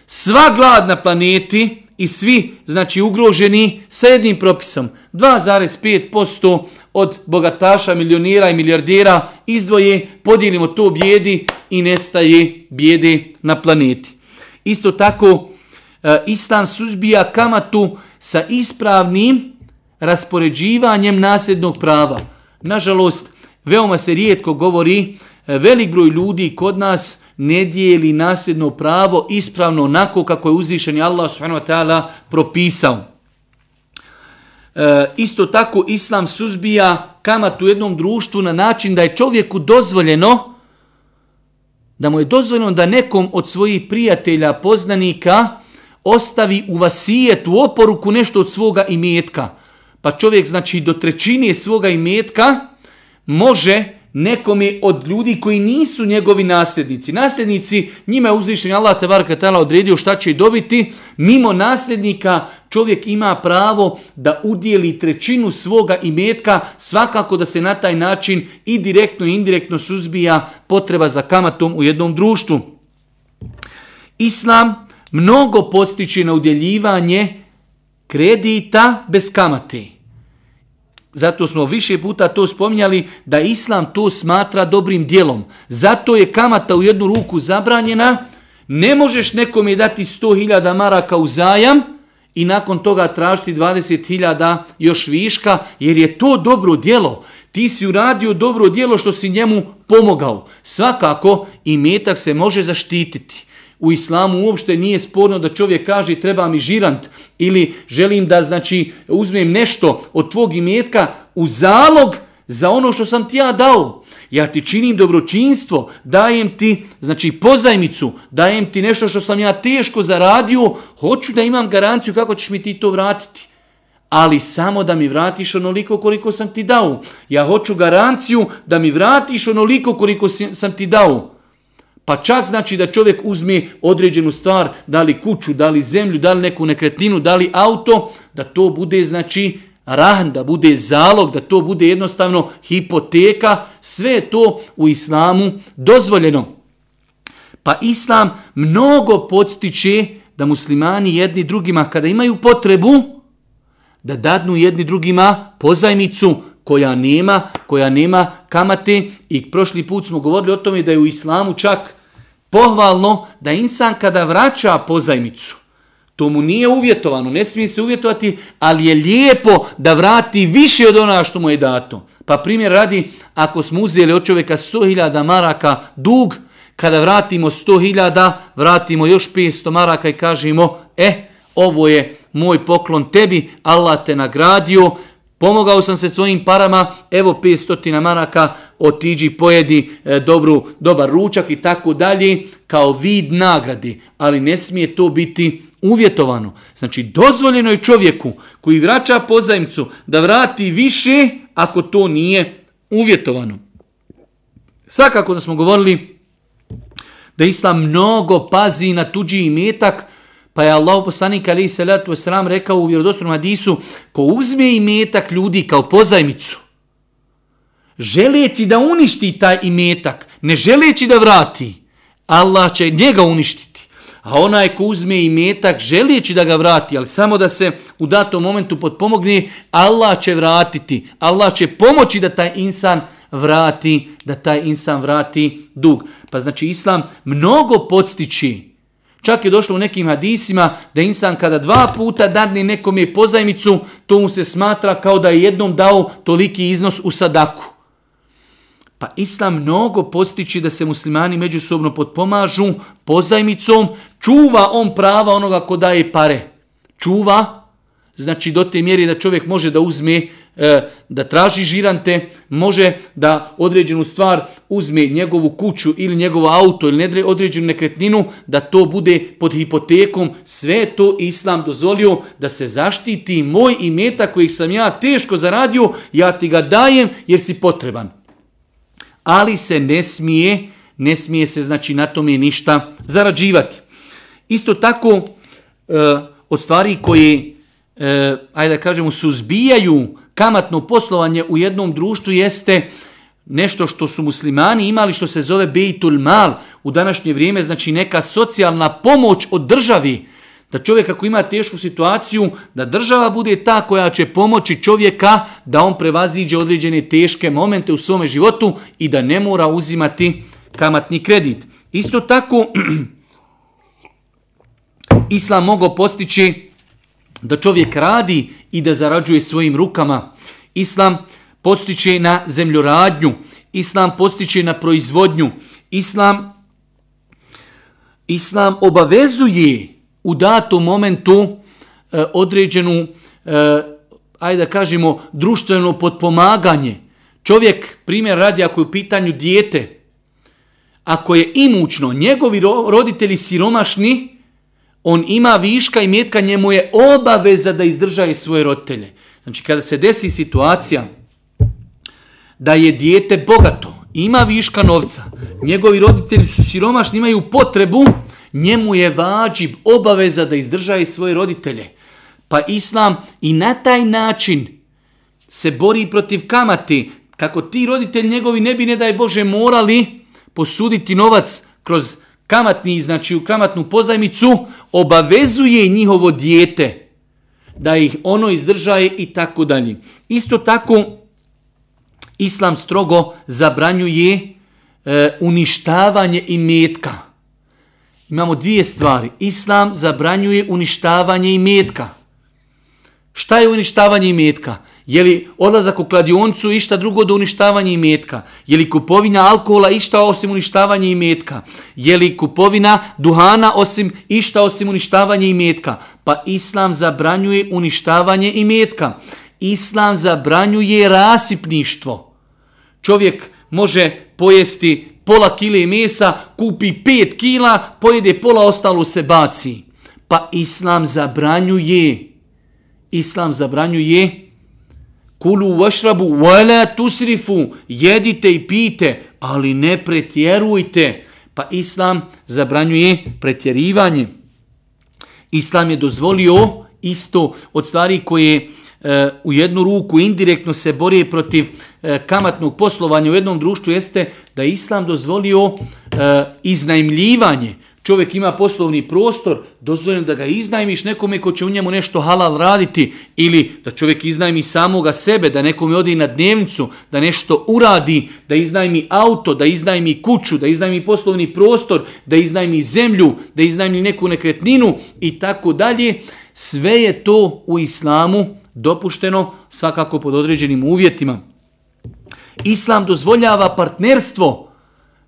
Sva glad na planeti i svi znači ugroženi sa jednim propisom 2,5% od bogataša, milionira i milijardera izdvoje, podijelimo to bijedi i nestaje bijede na planeti. Isto tako e, Islam suzbija kamatu sa ispravnim raspoređivanjem nasljednog prava. Nažalost, veoma se rijetko govori, e, velik broj ljudi kod nas ne dijeli nasljedno pravo ispravno onako kako je uzvišen Allah subhanahu wa ta'ala propisao. E, isto tako Islam suzbija kamat u jednom društvu na način da je čovjeku dozvoljeno da mu je dozvoljeno da nekom od svojih prijatelja, poznanika ostavi u vasijet, u oporuku nešto od svoga imetka. Pa čovjek znači do trećine svoga imetka može nekome od ljudi koji nisu njegovi nasljednici. Nasljednici, njima je uzvišen Allah tebarka tala odredio šta će dobiti. Mimo nasljednika čovjek ima pravo da udijeli trećinu svoga imetka, svakako da se na taj način i direktno i indirektno suzbija potreba za kamatom u jednom društvu. Islam mnogo postiče na udjeljivanje kredita bez kamate. Zato smo više puta to spominjali da Islam to smatra dobrim dijelom. Zato je kamata u jednu ruku zabranjena. Ne možeš nekome dati 100.000 maraka u zajam i nakon toga tražiti 20.000 još viška jer je to dobro dijelo. Ti si uradio dobro dijelo što si njemu pomogao. Svakako i metak se može zaštititi. U islamu uopšte nije sporno da čovjek kaže treba mi žirant ili želim da znači uzmem nešto od tvog imetka u zalog za ono što sam ti ja dao. Ja ti činim dobročinstvo, dajem ti znači pozajmicu, dajem ti nešto što sam ja teško zaradio, hoću da imam garanciju kako ćeš mi ti to vratiti. Ali samo da mi vratiš onoliko koliko sam ti dao. Ja hoću garanciju da mi vratiš onoliko koliko sam ti dao. Pa čak znači da čovjek uzme određenu stvar, da li kuću, da li zemlju, da li neku nekretninu, da li auto, da to bude znači rahn, da bude zalog, da to bude jednostavno hipoteka, sve je to u islamu dozvoljeno. Pa islam mnogo podstiče da muslimani jedni drugima kada imaju potrebu da dadnu jedni drugima pozajmicu koja nema, koja nema kamate i prošli put smo govorili o tome da je u islamu čak pohvalno da insan kada vraća pozajmicu, to mu nije uvjetovano, ne smije se uvjetovati, ali je lijepo da vrati više od onoga što mu je dato. Pa primjer radi, ako smo uzeli od čovjeka 100.000 maraka dug, kada vratimo 100.000, vratimo još 500 maraka i kažemo, e, ovo je moj poklon tebi, Allah te nagradio, Pomogao sam se svojim parama, evo 500 maraka, otiđi, pojedi e, dobru, dobar ručak i tako dalje, kao vid nagradi. Ali ne smije to biti uvjetovano. Znači, dozvoljeno je čovjeku koji vraća pozajmcu da vrati više ako to nije uvjetovano. Svakako da smo govorili da Islam mnogo pazi na tuđi imetak, Pa je Allah poslanik ali se letu sram rekao u vjerodostojnom hadisu ko uzme imetak ljudi kao pozajmicu želeći da uništi taj imetak, ne želeći da vrati, Allah će njega uništiti. A onaj ko uzme imetak želeći da ga vrati, ali samo da se u datom momentu potpomogne, Allah će vratiti. Allah će pomoći da taj insan vrati, da taj insan vrati dug. Pa znači Islam mnogo podstiči Čak je došlo u nekim hadisima da insan kada dva puta dadne nekom je pozajmicu, to mu se smatra kao da je jednom dao toliki iznos u sadaku. Pa islam mnogo postići da se muslimani međusobno potpomažu pozajmicom, čuva on prava onoga ko daje pare. Čuva, znači do te mjeri da čovjek može da uzme E, da traži žirante, može da određenu stvar uzme njegovu kuću ili njegovo auto ili određenu nekretninu, da to bude pod hipotekom, sve to Islam dozvolio da se zaštiti moj imeta kojih sam ja teško zaradio, ja ti ga dajem jer si potreban. Ali se ne smije, ne smije se znači na tome ništa zarađivati. Isto tako, e, od stvari koje, e, ajde da kažemo, suzbijaju kamatno poslovanje u jednom društvu jeste nešto što su muslimani imali što se zove bejtul mal u današnje vrijeme, znači neka socijalna pomoć od državi, da čovjek ako ima tešku situaciju, da država bude ta koja će pomoći čovjeka da on prevaziđe određene teške momente u svome životu i da ne mora uzimati kamatni kredit. Isto tako, Islam mogo postići da čovjek radi i da zarađuje svojim rukama. Islam postiče na zemljoradnju. Islam postiče na proizvodnju. Islam Islam obavezuje u datom momentu e, određenu, e, ajde da kažemo, društveno potpomaganje. Čovjek, primjer radi, ako je u pitanju dijete, ako je imućno, njegovi roditelji siromašni, on ima viška i mjetka, njemu je obaveza da izdržaje svoje roditelje. Znači, kada se desi situacija da je dijete bogato, ima viška novca, njegovi roditelji su siromašni, imaju potrebu, njemu je vađib obaveza da izdržaje svoje roditelje. Pa Islam i na taj način se bori protiv kamati, kako ti roditelji njegovi ne bi, ne daj Bože, morali posuditi novac kroz kamatni, znači u kamatnu pozajmicu, obavezuje njihovo dijete da ih ono izdržaje i tako dalje. Isto tako, Islam strogo zabranjuje e, uništavanje imetka. Imamo dvije stvari. Islam zabranjuje uništavanje imetka. Šta je uništavanje imetka? Je li odlazak u kladioncu išta drugo do uništavanja imetka? Je li kupovina alkohola išta osim uništavanja imetka? Je li kupovina duhana osim išta osim uništavanja imetka? Pa Islam zabranjuje uništavanje imetka. Islam zabranjuje rasipništvo. Čovjek može pojesti pola kile mesa, kupi pet kila, pojede pola, ostalo se baci. Pa Islam zabranjuje. Islam zabranjuje Kulu vašrabu, wala tusrifu, jedite i pite, ali ne pretjerujte. Pa Islam zabranjuje pretjerivanje. Islam je dozvolio isto od stvari koje e, u jednu ruku indirektno se bori protiv e, kamatnog poslovanja u jednom društvu jeste da Islam dozvolio e, iznajmljivanje. Čovjek ima poslovni prostor, dozvoljeno da ga iznajmiš nekome ko će u njemu nešto halal raditi ili da čovjek iznajmi samoga sebe, da nekome odi na dnevnicu, da nešto uradi, da iznajmi auto, da iznajmi kuću, da iznajmi poslovni prostor, da iznajmi zemlju, da iznajmi neku nekretninu i tako dalje. Sve je to u islamu dopušteno svakako pod određenim uvjetima. Islam dozvoljava partnerstvo,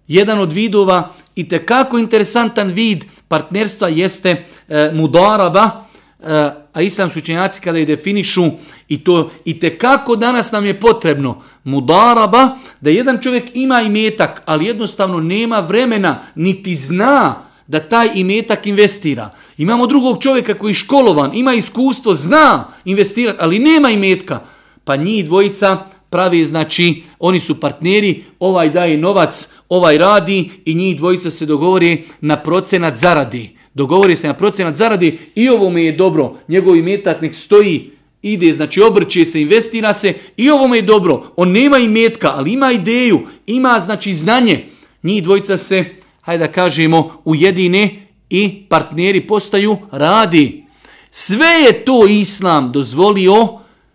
jedan od vidova i te kako interesantan vid partnerstva jeste e, mudaraba, e, a islamski učenjaci kada je definišu i to i te kako danas nam je potrebno mudaraba, da jedan čovjek ima imetak, ali jednostavno nema vremena, niti zna da taj imetak investira. Imamo drugog čovjeka koji je školovan, ima iskustvo, zna investirati, ali nema imetka. Pa njih dvojica pravi, znači, oni su partneri, ovaj daje novac, ovaj radi i njih dvojica se dogovori na procenat zaradi. Dogovori se na procenat zaradi i ovo mi je dobro, njegov imetak nek stoji, ide, znači obrće se, investira se i ovo mi je dobro. On nema imetka, ali ima ideju, ima znači znanje. Njih dvojica se, hajde da kažemo, ujedine i partneri postaju radi. Sve je to Islam dozvolio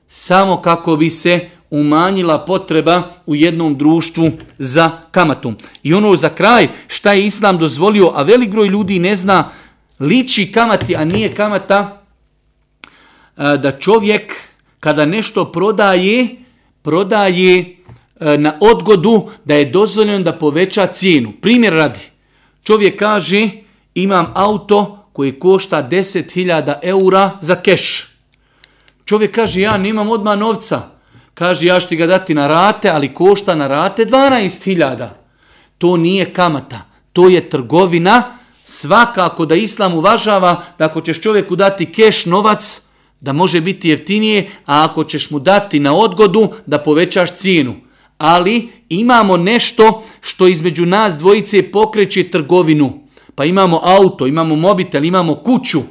samo kako bi se umanjila potreba u jednom društvu za kamatom. I ono za kraj, šta je Islam dozvolio, a velik broj ljudi ne zna, liči kamati, a nije kamata, e, da čovjek kada nešto prodaje, prodaje e, na odgodu da je dozvoljeno da poveća cijenu. Primjer radi, čovjek kaže imam auto koji košta 10.000 eura za keš. Čovjek kaže ja nemam odmah novca, Kaže, ja ću ti ga dati na rate, ali košta na rate 12.000. To nije kamata, to je trgovina. Svakako da Islam uvažava da ako ćeš čovjeku dati keš novac, da može biti jeftinije, a ako ćeš mu dati na odgodu, da povećaš cijenu. Ali imamo nešto što između nas dvojice pokreće trgovinu. Pa imamo auto, imamo mobitel, imamo kuću.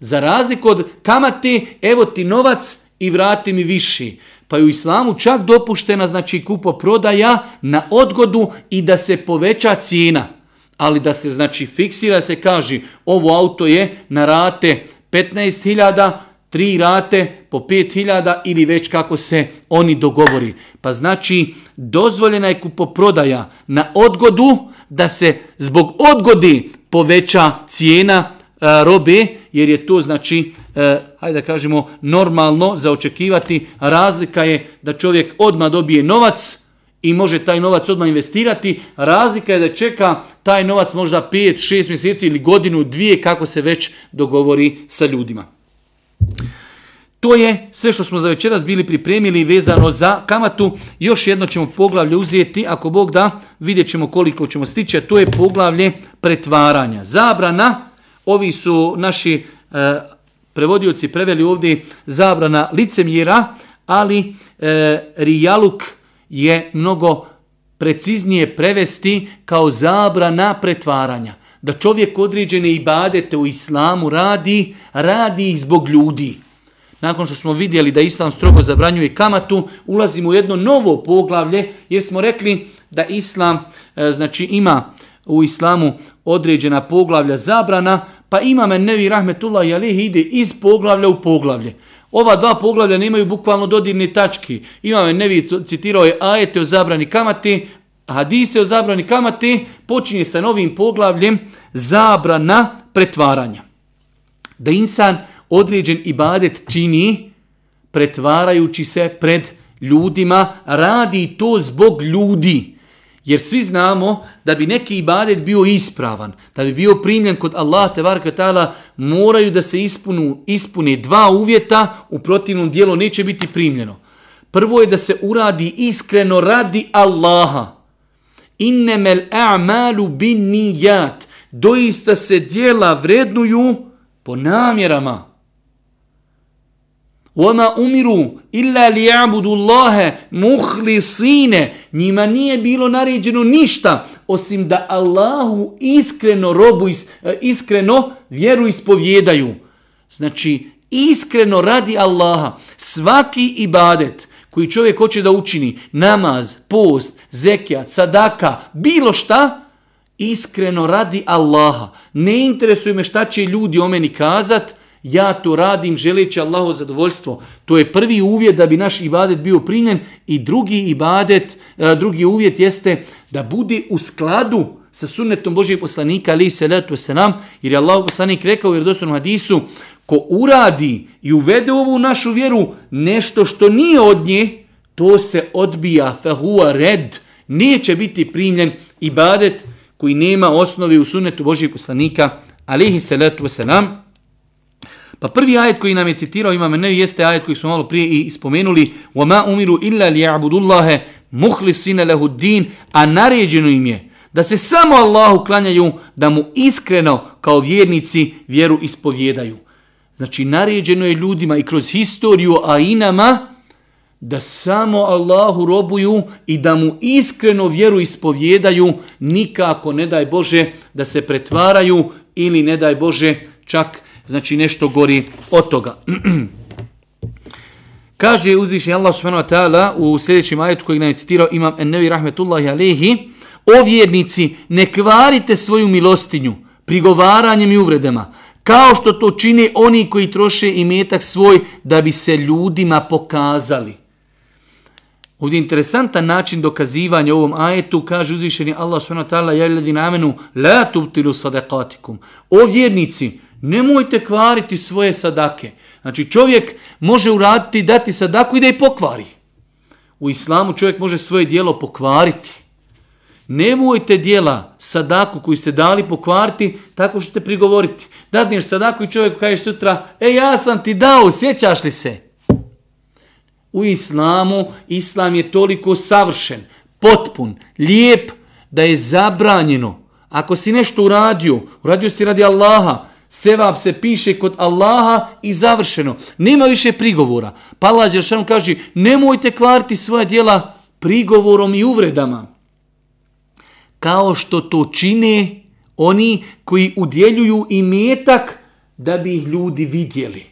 Za razliku od kamate, evo ti novac i vrati mi viši pa je u islamu čak dopuštena znači kupo prodaja na odgodu i da se poveća cijena. Ali da se znači fiksira, se kaže ovo auto je na rate 15.000, tri rate po 5.000 ili već kako se oni dogovori. Pa znači dozvoljena je kupoprodaja na odgodu da se zbog odgodi poveća cijena E, robe, jer je to znači, e, hajde da kažemo, normalno za očekivati. Razlika je da čovjek odma dobije novac i može taj novac odmah investirati. Razlika je da čeka taj novac možda 5, 6 mjeseci ili godinu, dvije, kako se već dogovori sa ljudima. To je sve što smo za večeras bili pripremili vezano za kamatu. Još jedno ćemo poglavlje uzeti, ako Bog da, vidjet ćemo koliko ćemo stići, to je poglavlje pretvaranja. Zabrana, ovi su naši e, prevodioci preveli ovdje zabrana licemjera, ali e, rijaluk je mnogo preciznije prevesti kao zabrana pretvaranja. Da čovjek određene ibadete u islamu radi, radi ih zbog ljudi nakon što smo vidjeli da Islam strogo zabranjuje kamatu, ulazimo u jedno novo poglavlje jer smo rekli da Islam e, znači ima u Islamu određena poglavlja zabrana, pa imame nevi rahmetullah i alihi ide iz poglavlja u poglavlje. Ova dva poglavlja nemaju bukvalno dodirne tački. Imame nevi citirao je ajete o zabrani kamati, hadise o zabrani kamati, počinje sa novim poglavljem zabrana pretvaranja. Da insan određen ibadet čini pretvarajući se pred ljudima, radi to zbog ljudi. Jer svi znamo da bi neki ibadet bio ispravan, da bi bio primljen kod Allah te ta'ala, moraju da se ispunu, ispune dva uvjeta, u protivnom dijelu neće biti primljeno. Prvo je da se uradi iskreno radi Allaha. Innemel a'malu bin nijat. Doista se dijela vrednuju po namjerama. وَمَا umiru illa لِيَعْبُدُ اللَّهَ مُخْلِصِينَ Njima nije bilo naređeno ništa osim da Allahu iskreno robu, e, iskreno vjeru ispovjedaju. Znači, iskreno radi Allaha. Svaki ibadet koji čovjek hoće da učini, namaz, post, zekijat, sadaka, bilo šta, iskreno radi Allaha. Ne interesuje me šta će ljudi o meni kazat, ja to radim želeći Allahu zadovoljstvo. To je prvi uvjet da bi naš ibadet bio primljen i drugi ibadet, e, drugi uvjet jeste da bude u skladu sa sunnetom Božijeg poslanika ali se letu se nam, jer je Allah poslanik rekao u vjerodostojnom hadisu ko uradi i uvede ovu našu vjeru nešto što nije od nje, to se odbija fahuwa red, neće biti primljen ibadet koji nema osnovi u sunnetu Božijeg poslanika alihi salatu wasalam. Pa prvi ajet koji nam je citirao imam ne jeste ajet koji smo malo prije i spomenuli وَمَا أُمِرُوا إِلَّا لِيَعْبُدُ اللَّهَ مُخْلِسِينَ لَهُ الدِّينَ A naređeno im je da se samo Allahu klanjaju, da mu iskreno kao vjernici vjeru ispovjedaju. Znači naređeno je ljudima i kroz historiju, a i nama, da samo Allahu robuju i da mu iskreno vjeru ispovjedaju, nikako ne daj Bože da se pretvaraju ili ne daj Bože čak znači nešto gori od toga. Kaže uzvišenje Allah subhanahu wa ta'ala u sljedećem ajetu kojeg nam je citirao imam ennevi rahmetullahi alehi, o vjernici, ne kvarite svoju milostinju prigovaranjem i uvredama, kao što to čine oni koji troše imetak svoj da bi se ljudima pokazali. Ovdje je interesantan način dokazivanja ovom ajetu, kaže uzvišeni Allah subhanahu wa ta'ala, ja ljudi namenu, la tubtilu sadaqatikum. O vjernici, Nemojte kvariti svoje sadake. Znači čovjek može uraditi, dati sadaku i da je pokvari. U islamu čovjek može svoje dijelo pokvariti. Nemojte dijela sadaku koju ste dali pokvariti tako što ćete prigovoriti. Dadneš sadaku i čovjek kažeš sutra, e ja sam ti dao, sjećaš li se? U islamu, islam je toliko savršen, potpun, lijep, da je zabranjeno. Ako si nešto uradio, uradio si radi Allaha, sevap se piše kod Allaha i završeno. Nema više prigovora. Pa Allah Đeršanu kaže, nemojte kvariti svoja dijela prigovorom i uvredama. Kao što to čine oni koji udjeljuju i metak da bi ih ljudi vidjeli.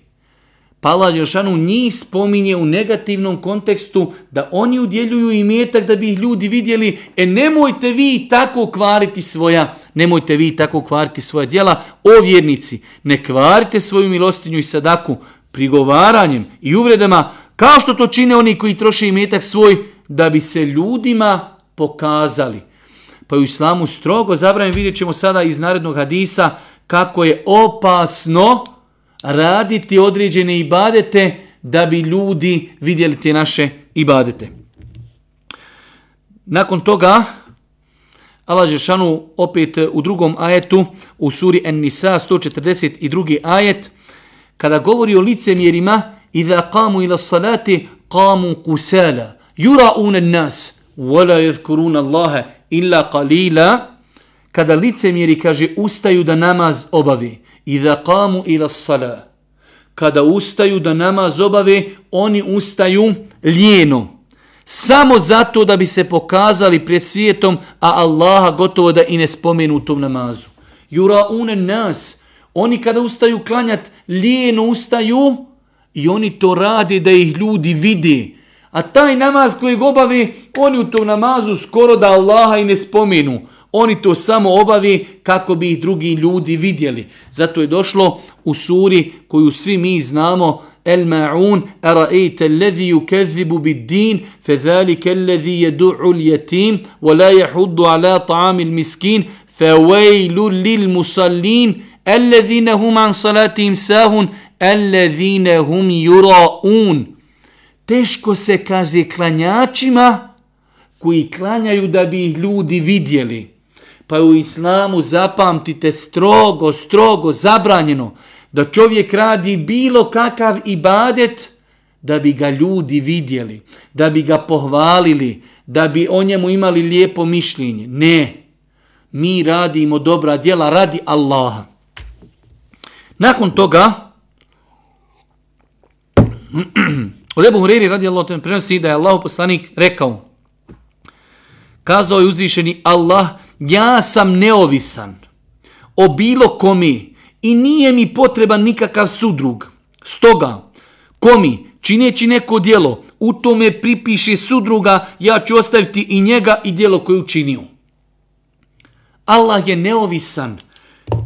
Pa Allah Đeršanu njih spominje u negativnom kontekstu da oni udjeljuju i metak da bi ih ljudi vidjeli. E nemojte vi tako kvariti svoja nemojte vi tako kvariti svoje djela. O vjernici, ne kvarite svoju milostinju i sadaku prigovaranjem i uvredama, kao što to čine oni koji troše imetak svoj, da bi se ljudima pokazali. Pa u islamu strogo zabranjeno vidjet ćemo sada iz narednog hadisa, kako je opasno raditi određene ibadete da bi ljudi vidjeli te naše ibadete. Nakon toga, Allah Žešanu opet e, u drugom ajetu, u suri En-Nisa 142. ajet, kada govori o licemjerima, Iza qamu ila salati, qamu kusala, yura'una nas, wala yadhkuruna Allaha illa qalila, kada licemjeri kaže ustaju da namaz obavi, iza qamu ila salat, kada ustaju da namaz obave, oni ustaju lijeno. Samo zato da bi se pokazali pred svijetom, a Allaha gotovo da i ne spomenu u tom namazu. Jura une nas, oni kada ustaju klanjat, lijeno ustaju i oni to rade da ih ljudi vidi. A taj namaz koji obavi, oni u tom namazu skoro da Allaha i ne spomenu. Oni to samo obavi kako bi ih drugi ljudi vidjeli. Zato je došlo u suri koju svi mi znamo, El ma'un ara'ayta alladhi yukazzibu bid-din fadhalika alladhi yad'u al-yatim wa la yahuddu ala ta'am al-miskin fawailul lil-musallin alladhina hum an salatihim sahun alladhina hum yura'un Teško se kaže klanjačima koji klanjaju da bi ih ljudi vidjeli. Pa u islamu zapamtite strogo, strogo zabranjeno da čovjek radi bilo kakav ibadet da bi ga ljudi vidjeli, da bi ga pohvalili, da bi o njemu imali lijepo mišljenje. Ne, mi radimo dobra djela radi Allaha. Nakon toga, od Ebu Hureyri radi Allah, prenosi da je Allah poslanik rekao, kazao je uzvišeni Allah, ja sam neovisan o bilo komi i nije mi potreban nikakav sudrug. Stoga, komi, čineći neko dijelo, u tome pripiše sudruga, ja ću ostaviti i njega i dijelo koje učinio. Allah je neovisan.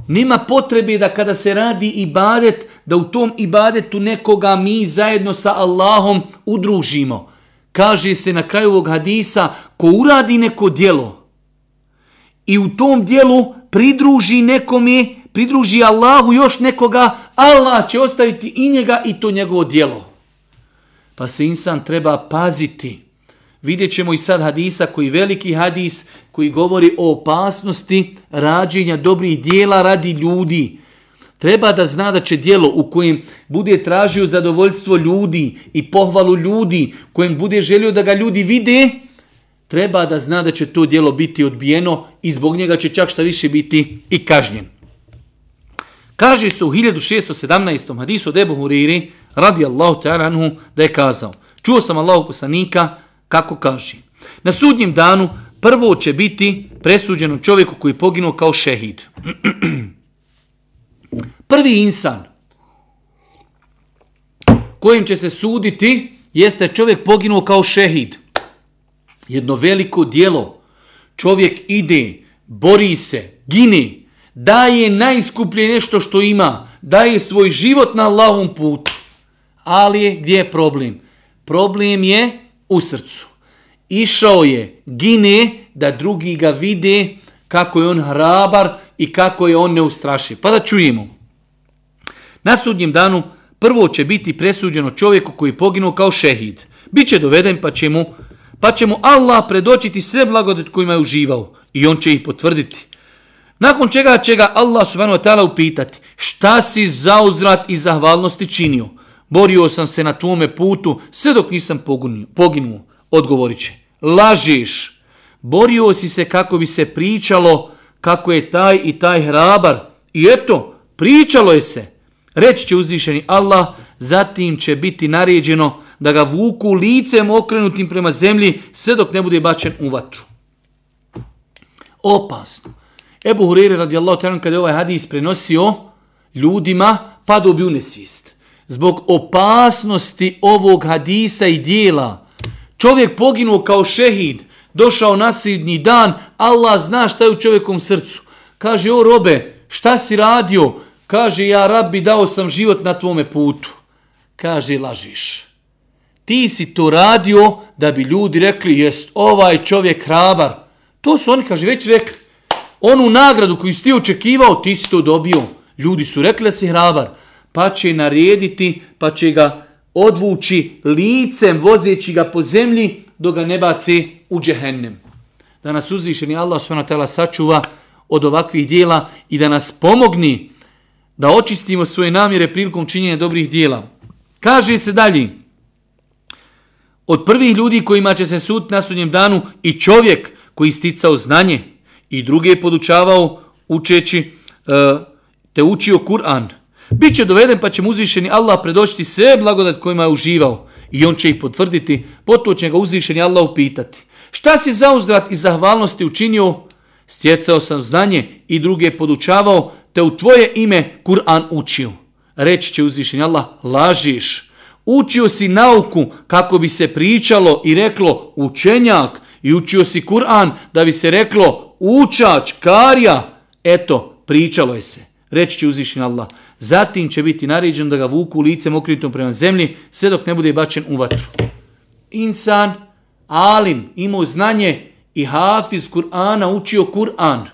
Nema potrebe da kada se radi ibadet, da u tom ibadetu nekoga mi zajedno sa Allahom udružimo. Kaže se na kraju ovog hadisa, ko uradi neko dijelo, i u tom dijelu pridruži nekome, pridruži Allahu još nekoga, Allah će ostaviti i njega i to njegovo dijelo. Pa se insan treba paziti. Vidjet ćemo i sad hadisa koji veliki hadis koji govori o opasnosti rađenja dobrih dijela radi ljudi. Treba da zna da će dijelo u kojem bude tražio zadovoljstvo ljudi i pohvalu ljudi, kojem bude želio da ga ljudi vide, treba da zna da će to dijelo biti odbijeno i zbog njega će čak šta više biti i kažnjen. Kaže se u 1617. hadisu od Ebu Huriri, radi Allahu ta'ala anhu, da je kazao, čuo sam Allahu poslanika kako kaže, na sudnjem danu prvo će biti presuđeno čovjeku koji je poginuo kao šehid. Prvi insan kojim će se suditi jeste čovjek poginuo kao šehid jedno veliko dijelo, čovjek ide, bori se, gini, daje najskuplje nešto što ima, daje svoj život na Allahom putu. Ali je, gdje je problem? Problem je u srcu. Išao je, gine, da drugi ga vide kako je on hrabar i kako je on neustrašiv. Pa da čujemo. Na sudnjem danu prvo će biti presuđeno čovjeku koji je poginuo kao šehid. Biće doveden pa će mu pa će mu Allah predočiti sve blagodat kojima je uživao i on će ih potvrditi. Nakon čega će ga Allah subhanahu wa ta'ala upitati šta si za uzrat i zahvalnosti činio? Borio sam se na tvome putu sve dok nisam poginuo. poginuo. Odgovorit će, lažiš. Borio si se kako bi se pričalo kako je taj i taj hrabar. I eto, pričalo je se. Reći će uzvišeni Allah, zatim će biti naređeno da ga vuku licem okrenutim prema zemlji sve dok ne bude bačen u vatru. Opasno. Ebu Hureyre radijallahu ta'ala kada je ovaj hadis prenosio ljudima pa u nesvijest. Zbog opasnosti ovog hadisa i dijela čovjek poginuo kao šehid, došao nasljednji dan, Allah zna šta je u čovjekom srcu. Kaže, o robe, šta si radio? Kaže, ja rabbi dao sam život na tvome putu. Kaže, lažiš ti si to radio da bi ljudi rekli jest ovaj čovjek hrabar. To su oni, kaže, već rekli. Onu nagradu koju si ti očekivao, ti si to dobio. Ljudi su rekli da si hrabar, pa će narediti, pa će ga odvući licem, vozeći ga po zemlji, do ga ne baci u džehennem. Da nas uzvišeni Allah s.w.t. sačuva od ovakvih dijela i da nas pomogni da očistimo svoje namjere prilikom činjenja dobrih dijela. Kaže se dalje, od prvih ljudi kojima će se sud na sudnjem danu i čovjek koji sticao znanje i druge je podučavao učeći e, te učio Kur'an. Biće doveden pa će mu uzvišeni Allah predočiti sve blagodat kojima je uživao i on će ih potvrditi, potom će ga uzvišeni Allah upitati. Šta si za uzrat i zahvalnosti učinio? Stjecao sam znanje i druge podučavao, te u tvoje ime Kur'an učio. Reći će uzvišeni Allah, lažiš. Učio si nauku kako bi se pričalo i reklo učenjak i učio si Kur'an da bi se reklo učač, karija, Eto, pričalo je se. Reći će uzvišen Allah. Zatim će biti naređen da ga vuku licem okrenutom prema zemlji sve dok ne bude bačen u vatru. Insan, alim, imao znanje i hafiz Kur'ana, učio Kur'an.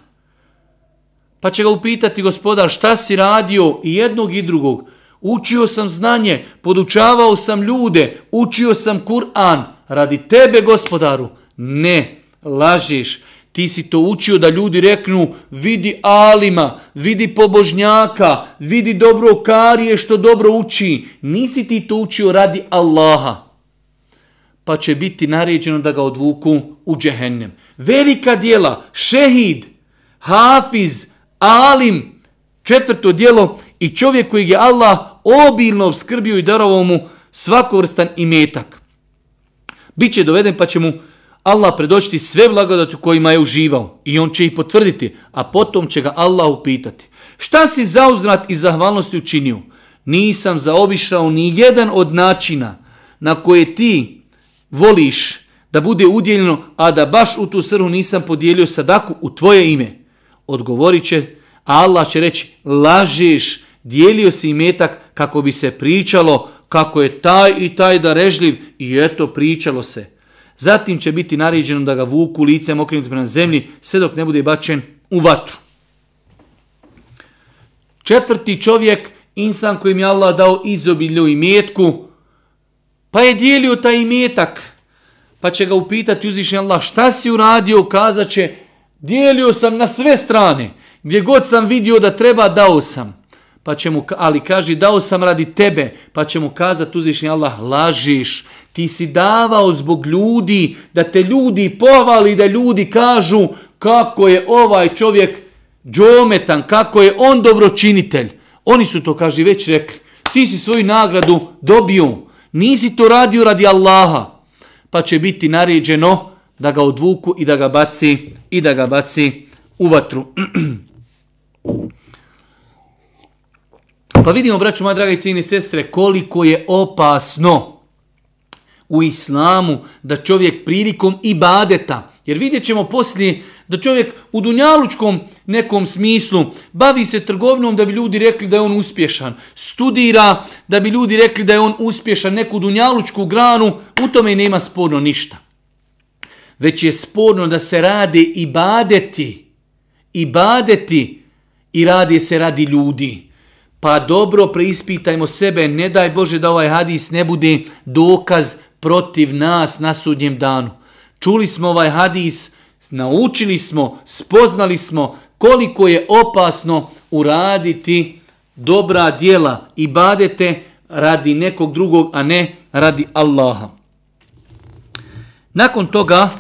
Pa će ga upitati gospodar šta si radio i jednog i drugog. Učio sam znanje, podučavao sam ljude, učio sam Kur'an. Radi tebe gospodaru. Ne, lažiš. Ti si to učio da ljudi reknu vidi alima, vidi pobožnjaka, vidi dobro karije što dobro uči. Nisi ti to učio radi Allaha. Pa će biti naređeno da ga odvuku u džehennem. Velika dijela, šehid, hafiz, alim, četvrto dijelo i čovjek koji je Allah obilno obskrbio i darovao mu svakovrstan imetak. Biće doveden pa će mu Allah predočiti sve blagodati kojima je uživao i on će ih potvrditi, a potom će ga Allah upitati. Šta si za uzrat i zahvalnosti učinio? Nisam zaobišao ni jedan od načina na koje ti voliš da bude udjeljeno, a da baš u tu srhu nisam podijelio sadaku u tvoje ime. Odgovorit će, a Allah će reći, lažeš, dijelio si imetak kako bi se pričalo kako je taj i taj darežljiv i eto pričalo se. Zatim će biti naređeno da ga vuku licem okrenuti prema zemlji sve dok ne bude bačen u vatru. Četvrti čovjek, insan kojim je Allah dao izobilju i metku, pa je dijelio taj imetak, pa će ga upitati uzvišen Allah šta si uradio, kazat će dijelio sam na sve strane, gdje god sam vidio da treba dao sam. Pa će mu, ali kaže dao sam radi tebe, pa će mu kazati uzvišnji Allah lažiš, ti si davao zbog ljudi, da te ljudi povali, da ljudi kažu kako je ovaj čovjek džometan, kako je on dobročinitelj. Oni su to, kaže, već rekli. Ti si svoju nagradu dobio. Nisi to radio radi Allaha. Pa će biti naređeno da ga odvuku i da ga baci i da ga baci u vatru. pa vidimo, braću, moja draga i cijene sestre, koliko je opasno u islamu da čovjek prilikom ibadeta, jer vidjet ćemo poslije da čovjek u dunjalučkom nekom smislu bavi se trgovinom da bi ljudi rekli da je on uspješan, studira da bi ljudi rekli da je on uspješan, neku dunjalučku granu, u tome nema sporno ništa. Već je sporno da se rade ibadeti, ibadeti i radi se radi ljudi. Pa dobro preispitajmo sebe, ne daj Bože da ovaj hadis ne bude dokaz protiv nas na sudnjem danu. Čuli smo ovaj hadis, naučili smo, spoznali smo koliko je opasno uraditi dobra dijela i badete radi nekog drugog, a ne radi Allaha. Nakon toga,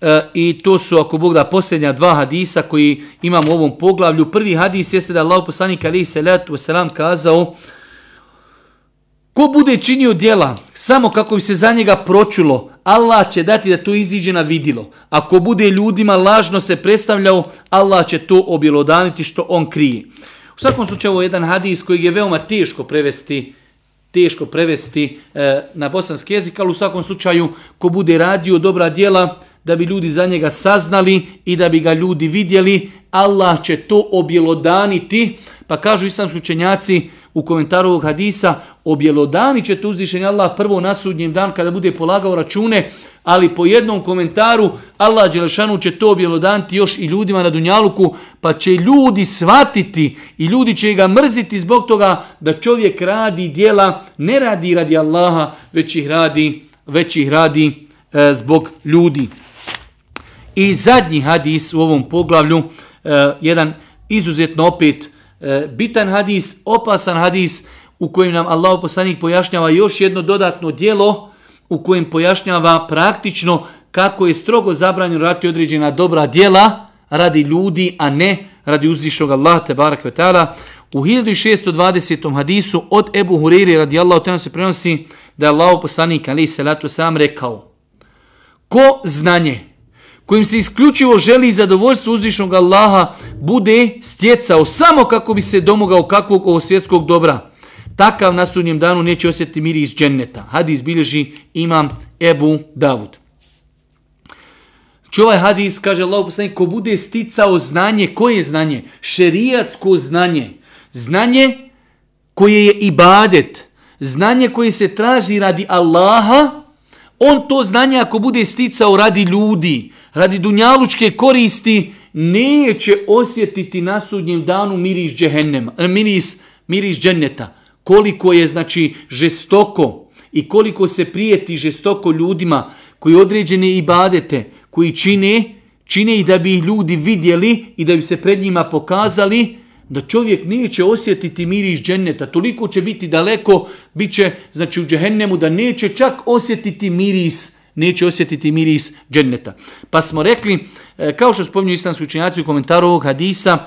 e, i to su, ako Bog da, posljednja dva hadisa koji imamo u ovom poglavlju. Prvi hadis jeste da Allah poslanik Ali se letu selam kazao, Ko bude činio djela samo kako bi se za njega pročulo, Allah će dati da to iziđe na vidilo. Ako bude ljudima lažno se predstavljao, Allah će to objelodaniti što on krije. U svakom slučaju ovo je jedan hadis koji je veoma teško prevesti teško prevesti e, na bosanski jezik, ali u svakom slučaju ko bude radio dobra djela, da bi ljudi za njega saznali i da bi ga ljudi vidjeli, Allah će to objelodaniti. Pa kažu islamski učenjaci, u komentaru ovog hadisa, objelodani će to uzvišenje Allah prvo na sudnjem dan kada bude polagao račune, ali po jednom komentaru Allah Đelešanu će to objelodaniti još i ljudima na Dunjaluku, pa će ljudi svatiti i ljudi će ga mrziti zbog toga da čovjek radi dijela, ne radi radi Allaha, već ih radi, već ih radi e, zbog ljudi. I zadnji hadis u ovom poglavlju, e, jedan izuzetno opet e, bitan hadis, opasan hadis u kojem nam Allah poslanik pojašnjava još jedno dodatno dijelo u kojem pojašnjava praktično kako je strogo zabranjeno raditi određena dobra dijela radi ljudi, a ne radi uzvišnog Allaha te baraka ta'ala. U 1620. hadisu od Ebu Huriri radi Allah se prenosi da je Allah poslanik ali se sam rekao ko znanje kojim se isključivo želi zadovoljstvo uzvišnog Allaha bude stjecao samo kako bi se domogao kakvog ovo svjetskog dobra. Takav na sudnjem danu neće osjetiti miri iz dženneta. Hadis bilježi imam Ebu Davud. Či ovaj hadis, kaže Allah poslanik, ko bude sticao znanje, koje je znanje? Šerijatsko znanje. Znanje koje je ibadet. Znanje koje se traži radi Allaha, on to znanje ako bude sticao radi ljudi, radi dunjalučke koristi, neće osjetiti na sudnjem danu miris džehennema, eh, miris, miris dženneta. Koliko je znači žestoko i koliko se prijeti žestoko ljudima koji određene ibadete, koji čine, čine i da bi ih ljudi vidjeli i da bi se pred njima pokazali, da čovjek neće osjetiti miris dženneta, toliko će biti daleko, bit će znači, u džehennemu da neće čak osjetiti miris neće osjetiti miris dženneta. Pa smo rekli, e, kao što spominju islamski učenjaci u komentaru ovog hadisa,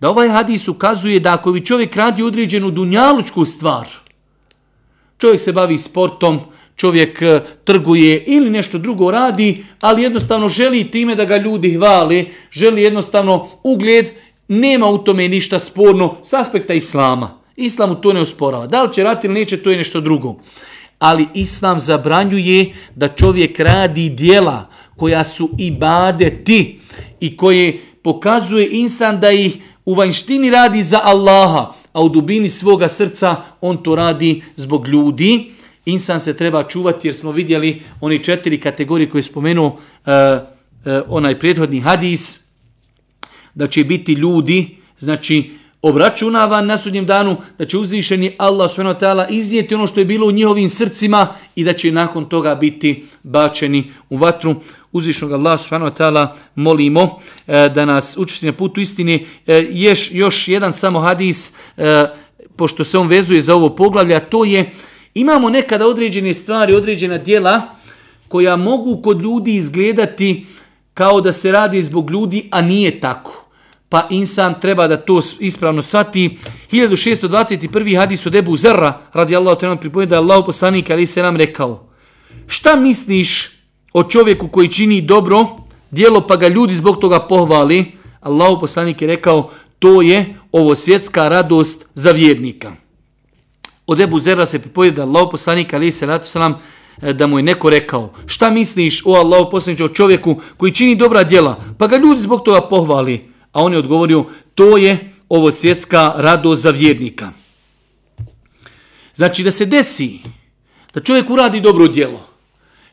da ovaj hadis ukazuje da ako bi čovjek radi određenu dunjalučku stvar, čovjek se bavi sportom, čovjek e, trguje ili nešto drugo radi, ali jednostavno želi time da ga ljudi hvale, želi jednostavno ugled, nema u tome ništa sporno s aspekta islama. Islam u to ne usporava. Da li će rati ili neće, to je nešto drugo. Ali islam zabranjuje da čovjek radi dijela koja su ibadeti i koje pokazuje insan da ih u vanjštini radi za Allaha, a u dubini svoga srca on to radi zbog ljudi. Insan se treba čuvati jer smo vidjeli oni četiri kategorije koje je spomenuo uh, uh, onaj prethodni hadis, da će biti ljudi, znači obračunava na sudnjem danu, da će uzvišeni Allah s.w.t. iznijeti ono što je bilo u njihovim srcima i da će nakon toga biti bačeni u vatru. Uzvišnog Allah s.w.t. molimo e, da nas učesti na putu istine. E, ješ, još jedan samo hadis, e, pošto se on vezuje za ovo poglavlje, to je imamo nekada određene stvari, određena dijela koja mogu kod ljudi izgledati kao da se radi zbog ljudi, a nije tako pa insan treba da to ispravno svati. 1621. hadis od Ebu Zerra, radi Allah, to pripoje da je Allah poslanik, ali se nam rekao, šta misliš o čovjeku koji čini dobro, dijelo pa ga ljudi zbog toga pohvali, Allah poslanik je rekao, to je ovo svjetska radost za vjernika. Od Ebu Zerra se pripoje da je Allah poslanik, ali se nam da mu je neko rekao, šta misliš o Allah poslaniče o čovjeku koji čini dobra djela, pa ga ljudi zbog toga pohvali, A on je odgovorio, to je ovo svjetska radost za vjernika. Znači da se desi da čovjek uradi dobro djelo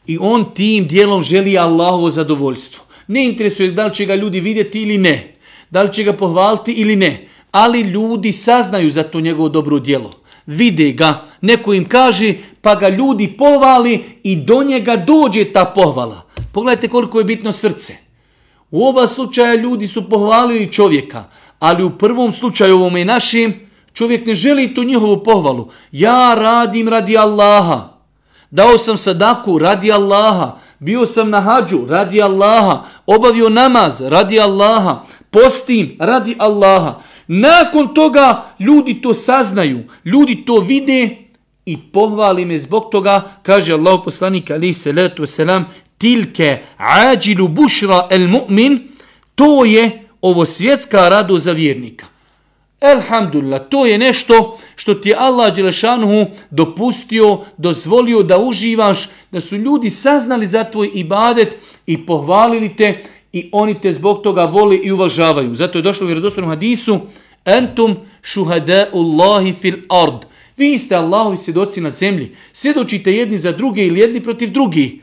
i on tim djelom želi Allahovo zadovoljstvo. Ne interesuje da li će ga ljudi vidjeti ili ne, da li će ga pohvaliti ili ne, ali ljudi saznaju za to njegovo dobro djelo. Vide ga, neko im kaže, pa ga ljudi pohvali i do njega dođe ta pohvala. Pogledajte koliko je bitno srce. U oba slučaja ljudi su pohvalili čovjeka, ali u prvom slučaju ovome našim, čovjek ne želi tu njihovu pohvalu. Ja radim radi Allaha. Dao sam sadaku radi Allaha. Bio sam na hađu radi Allaha. Obavio namaz radi Allaha. Postim radi Allaha. Nakon toga ljudi to saznaju. Ljudi to vide i pohvali me zbog toga, kaže Allah poslanik ali se letu selam, tilke ađilu bušra el mu'min, to je ovo svjetska rado za vjernika. Elhamdulillah, to je nešto što ti je Allah Đelešanuhu dopustio, dozvolio da uživaš, da su ljudi saznali za tvoj ibadet i pohvalili te i oni te zbog toga voli i uvažavaju. Zato je došlo u vjerodostojnom hadisu, Entum šuhada'u Allahi fil ard. Vi ste Allahovi svjedoci na zemlji. Svjedočite jedni za druge ili jedni protiv drugih.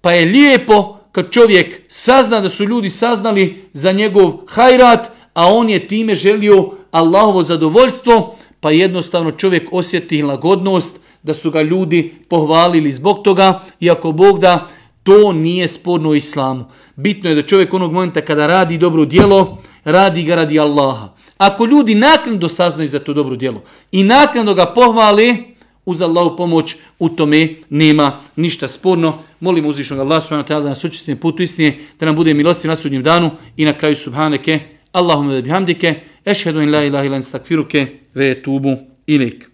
Pa je lijepo kad čovjek sazna da su ljudi saznali za njegov hajrat, a on je time želio Allahovo zadovoljstvo, pa jednostavno čovjek osjeti lagodnost da su ga ljudi pohvalili zbog toga, iako Bog da to nije sporno u islamu. Bitno je da čovjek onog momenta kada radi dobro djelo, radi ga radi Allaha. Ako ljudi naknadno saznaju za to dobro djelo i naknadno ga pohvali, uz Allahu pomoć u tome nema ništa sporno. Molim uzvišnog Allah subhanahu ta'ala da nas učestvuje putu istine, da nam bude milosti na sudnjem danu i na kraju subhaneke. Allahumma da bihamdike, ešhedu in la ilaha ilan stakfiruke, ve tubu ilik.